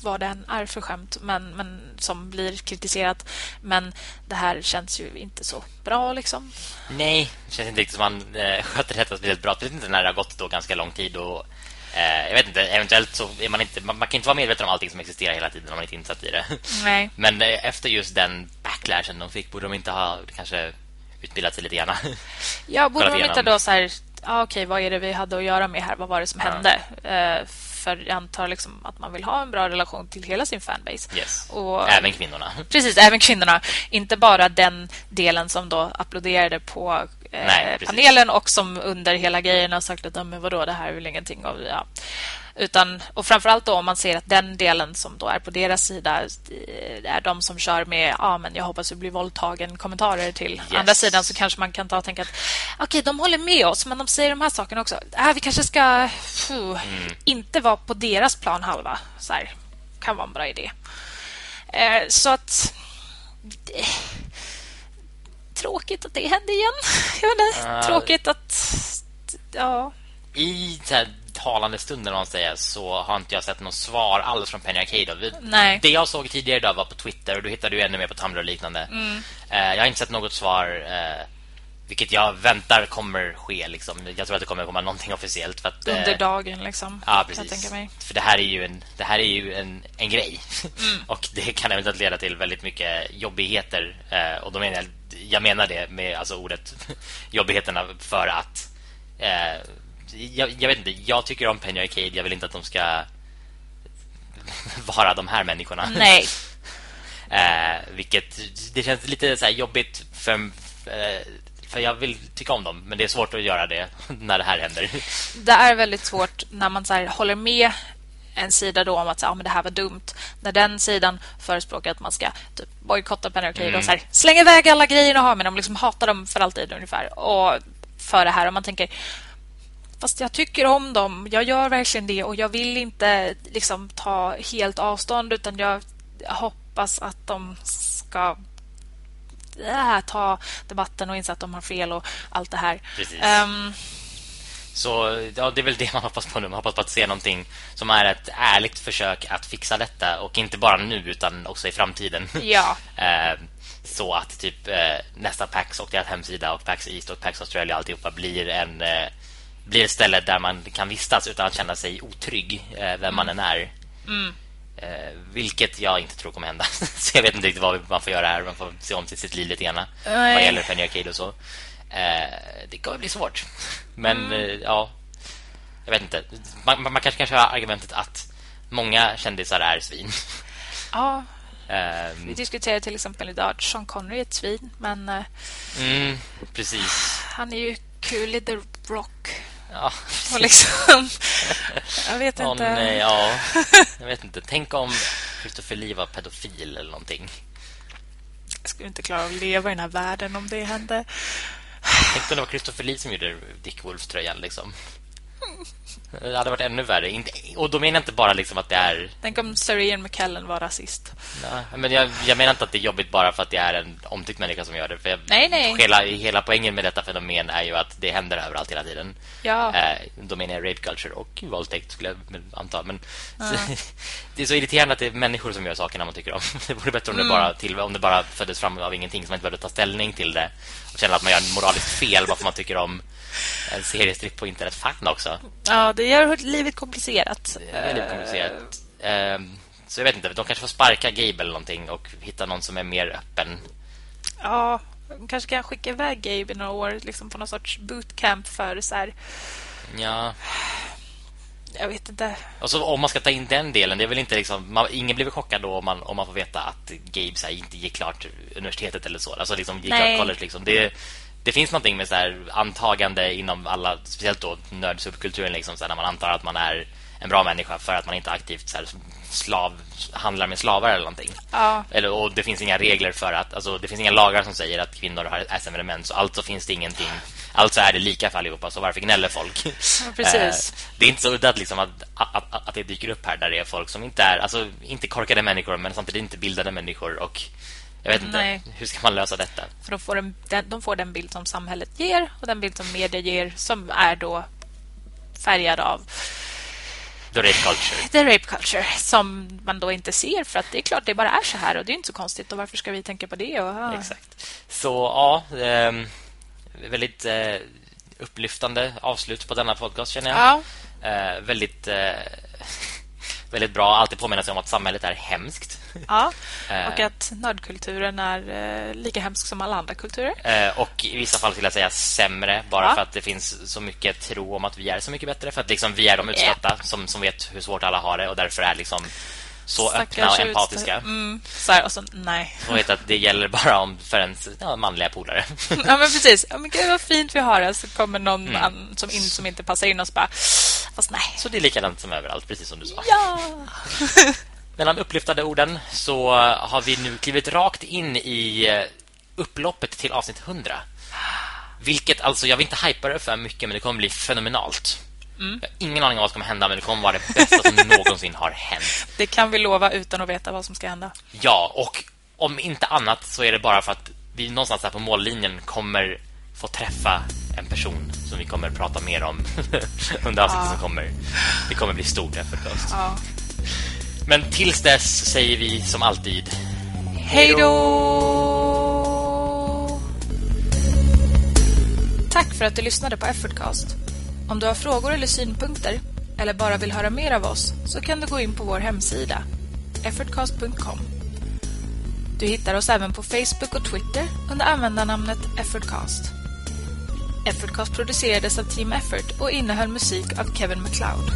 vad det än är för skämt men, men som blir kritiserat. Men det här känns ju inte så bra liksom. Nej, det känns inte riktigt som man eh, sköter detta speciellt bra. Vet inte när det har gått då ganska lång tid och eh, jag vet inte, eventuellt så är man inte man, man, kan inte vara medveten om allting som existerar hela tiden om man inte är insatt i det. Nej. Men eh, efter just den backlashen de fick borde de inte ha kanske utbildat sig lite grann. Ja, borde de inte då så här ah, okej, okay, vad är det vi hade att göra med här? Vad var det som ja. hände? För jag antar liksom att man vill ha en bra relation till hela sin fanbase. Yes. Och, även kvinnorna. Precis, även kvinnorna. Inte bara den delen som då applåderade på eh, Nej, panelen och som under hela grejen har sagt att men vadå, det här är väl ingenting. Och, ja. Utan, och framförallt då om man ser att den delen som då är på deras sida eh, är de som kör med ja, men jag hoppas du blir våldtagen kommentarer till yes. andra sidan så kanske man kan ta och tänka att okej, okay, de håller med oss men de säger de här sakerna också. Äh, vi kanske ska pfuh, mm. inte vara på deras plan halva. Så här, kan vara en bra idé. Eh, så att eh, tråkigt att det hände igen. Jag vet inte, uh, tråkigt att ja i talande stunden man säger så har inte jag sett något svar alls från Penny Arcade. Nej. Det jag såg tidigare idag var på Twitter och du hittade ju ännu mer på Tumblr och liknande. Mm. Uh, jag har inte sett något svar uh, vilket jag väntar kommer ske liksom. Jag tror att det kommer komma någonting officiellt för att, under dagen liksom. Ja, precis. För det här är ju en det här är ju en, en grej. Mm. och det kan eventuellt leda till väldigt mycket jobbigheter och då menar jag jag menar det med alltså ordet jobbigheterna för att jag, jag, vet inte, jag tycker om Penny Arcade. Jag vill inte att de ska vara de här människorna. Nej. eh, vilket det känns lite så jobbigt för eh, för jag vill tycka om dem, men det är svårt att göra det när det här händer. Det är väldigt svårt när man så håller med en sida då om att ja, men det här var dumt. När den sidan förespråkar att man ska typ, bojkotta Penny Arcade mm. och så här, släng iväg alla grejer och ha med dem, liksom hatar dem för alltid ungefär. Och för det här, om man tänker Fast jag tycker om dem. Jag gör verkligen det och jag vill inte liksom ta helt avstånd utan jag hoppas att de ska äh, ta debatten och inse att de har fel och allt det här. Um, så ja, det är väl det man hoppas på nu. Man hoppas på att se någonting som är ett ärligt försök att fixa detta. Och inte bara nu utan också i framtiden. Ja. uh, så att typ uh, nästa PAX och deras hemsida och PAX East och PAX Australia alltihopa blir en uh, blir ett ställe där man kan vistas utan att känna sig otrygg, eh, vem mm. man än är. Mm. Eh, vilket jag inte tror kommer hända. så jag vet inte riktigt vad man får göra här. Man får se om till sitt liv lite grann. Nej. Vad gäller Penny Arcade och så. Eh, det kommer bli svårt. Men Mm. eh, ja, jag vet inte. Man, man, man kanske kan köra argumentet att många kändisar är svin. Ja, Eh, vi diskuterade till exempel idag att Sean Connery är ett svin, men eh, mm, precis. han är ju kul i The Rock. Ja. Och liksom, jag vet inte. nej, ja. Jag vet inte. Tänk om Christopher Lee var pedofil eller någonting. Jag skulle inte klara att leva i den här världen om det hände. Tänk om det var Christopher Lee som gjorde Dick Wolf-tröjan liksom. Det hade varit ännu värre. Och då menar jag inte bara liksom att det är... Tänk om Sir Ian McKellen var rasist. Nej, men jag, jag menar inte att det är jobbigt bara för att det är en omtyckt människa som gör det. För jag, Nej, nej. Hela, hela poängen med detta fenomen är ju att det händer överallt hela tiden. Ja. Eh, då menar jag rape culture och våldtäkt skulle jag anta. Men det är så irriterande att det är människor som gör sakerna man tycker om. Det vore bättre om, Mm. det, bara till, om det bara föddes fram av ingenting, så man inte behövde ta ställning till det. Och känna att man gör moraliskt fel bara för att man tycker om en seriestripp på internet. Fan också. Ja, det gör livet komplicerat. Det är väldigt komplicerat. Ehm, så jag vet inte, de kanske får sparka Gabe eller någonting och hitta någon som är mer öppen. Ja, de kanske kan skicka iväg Gabe i några år liksom på någon sorts bootcamp för så här, Ja, jag vet inte. och så om man ska ta in den delen, det är väl inte liksom man, ingen blir chockad då om man om man får veta att Gabe så här, inte gick klart universitetet eller så. Alltså liksom gick Nej. klart college liksom. Det det finns någonting med så här antagande inom alla speciellt då nördsubkulturen liksom så här, när man antar att man är en bra människa för att man inte aktivt så här, slav handlar med slavar eller någonting. Ja, Eller, och det finns inga regler för att alltså, Det finns inga lagar som säger att kvinnor har är sämre än män Så alltså finns det ingenting Alltså är det lika för allihopa Så varför gnäller folk? Ja, precis. Eh, det är inte så udda att, liksom, att, att, att, det dyker upp här Där det är folk som inte är Alltså inte korkade människor Men samtidigt inte bildade människor Och jag vet inte Nej. Hur ska man lösa detta? för de får, en, den, de får den bild som samhället ger och den bild som media ger som är då färgad av The rape culture the rape culture som man då inte ser för att det är klart det bara är så här och det är inte så konstigt och varför ska vi tänka på det? Och, ah. Exakt Så ja ehm, Väldigt eh, upplyftande avslut på denna podcast känner jag Ja, Eh, väldigt, eh, väldigt bra. Alltid påminna sig om att samhället är hemskt. ja. Eh. och att nördkulturen är eh, lika hemsk som alla andra kulturer. Eh, och i vissa fall skulle jag säga sämre. Bara Ja. för att det finns så mycket tro om att vi är så mycket bättre. För att liksom vi är de utstötta som, som vet hur svårt alla har det. Och därför är liksom så öppna och empatiska. Mm, så här, och så, nej. Och vet att det gäller bara om för ens ja, manliga polare. Ja, men precis. Ja, men gud vad fint vi har det. Så kommer någon Mm. an, som, in, som inte passar in och så bara... Fast nej. Så det är likadant som överallt, precis som du sa. Ja! De upplyftade orden så har vi nu klivit rakt in i eh, upploppet till avsnitt 100. Vilket alltså, jag vill inte hypa det för mycket men det kommer bli fenomenalt. Mm. Jag har ingen aning om vad som kommer hända men det kommer vara det bästa som någonsin har hänt. Det kan vi lova utan att veta vad som ska hända. Ja, och om inte annat så är det bara för att vi någonstans där på mållinjen kommer få träffa en person som vi kommer prata mer om under avsnittet som kommer. Det kommer bli stort efterkost. Ja. Men tills dess säger vi som alltid Hej då! Tack för att du lyssnade på Effortcast. Om du har frågor eller synpunkter eller bara vill höra mer av oss så kan du gå in på vår hemsida effortcast.com. Du hittar oss även på Facebook och Twitter under användarnamnet Effortcast. Effortcast producerades av Team Effort och innehöll musik av Kevin MacLeod.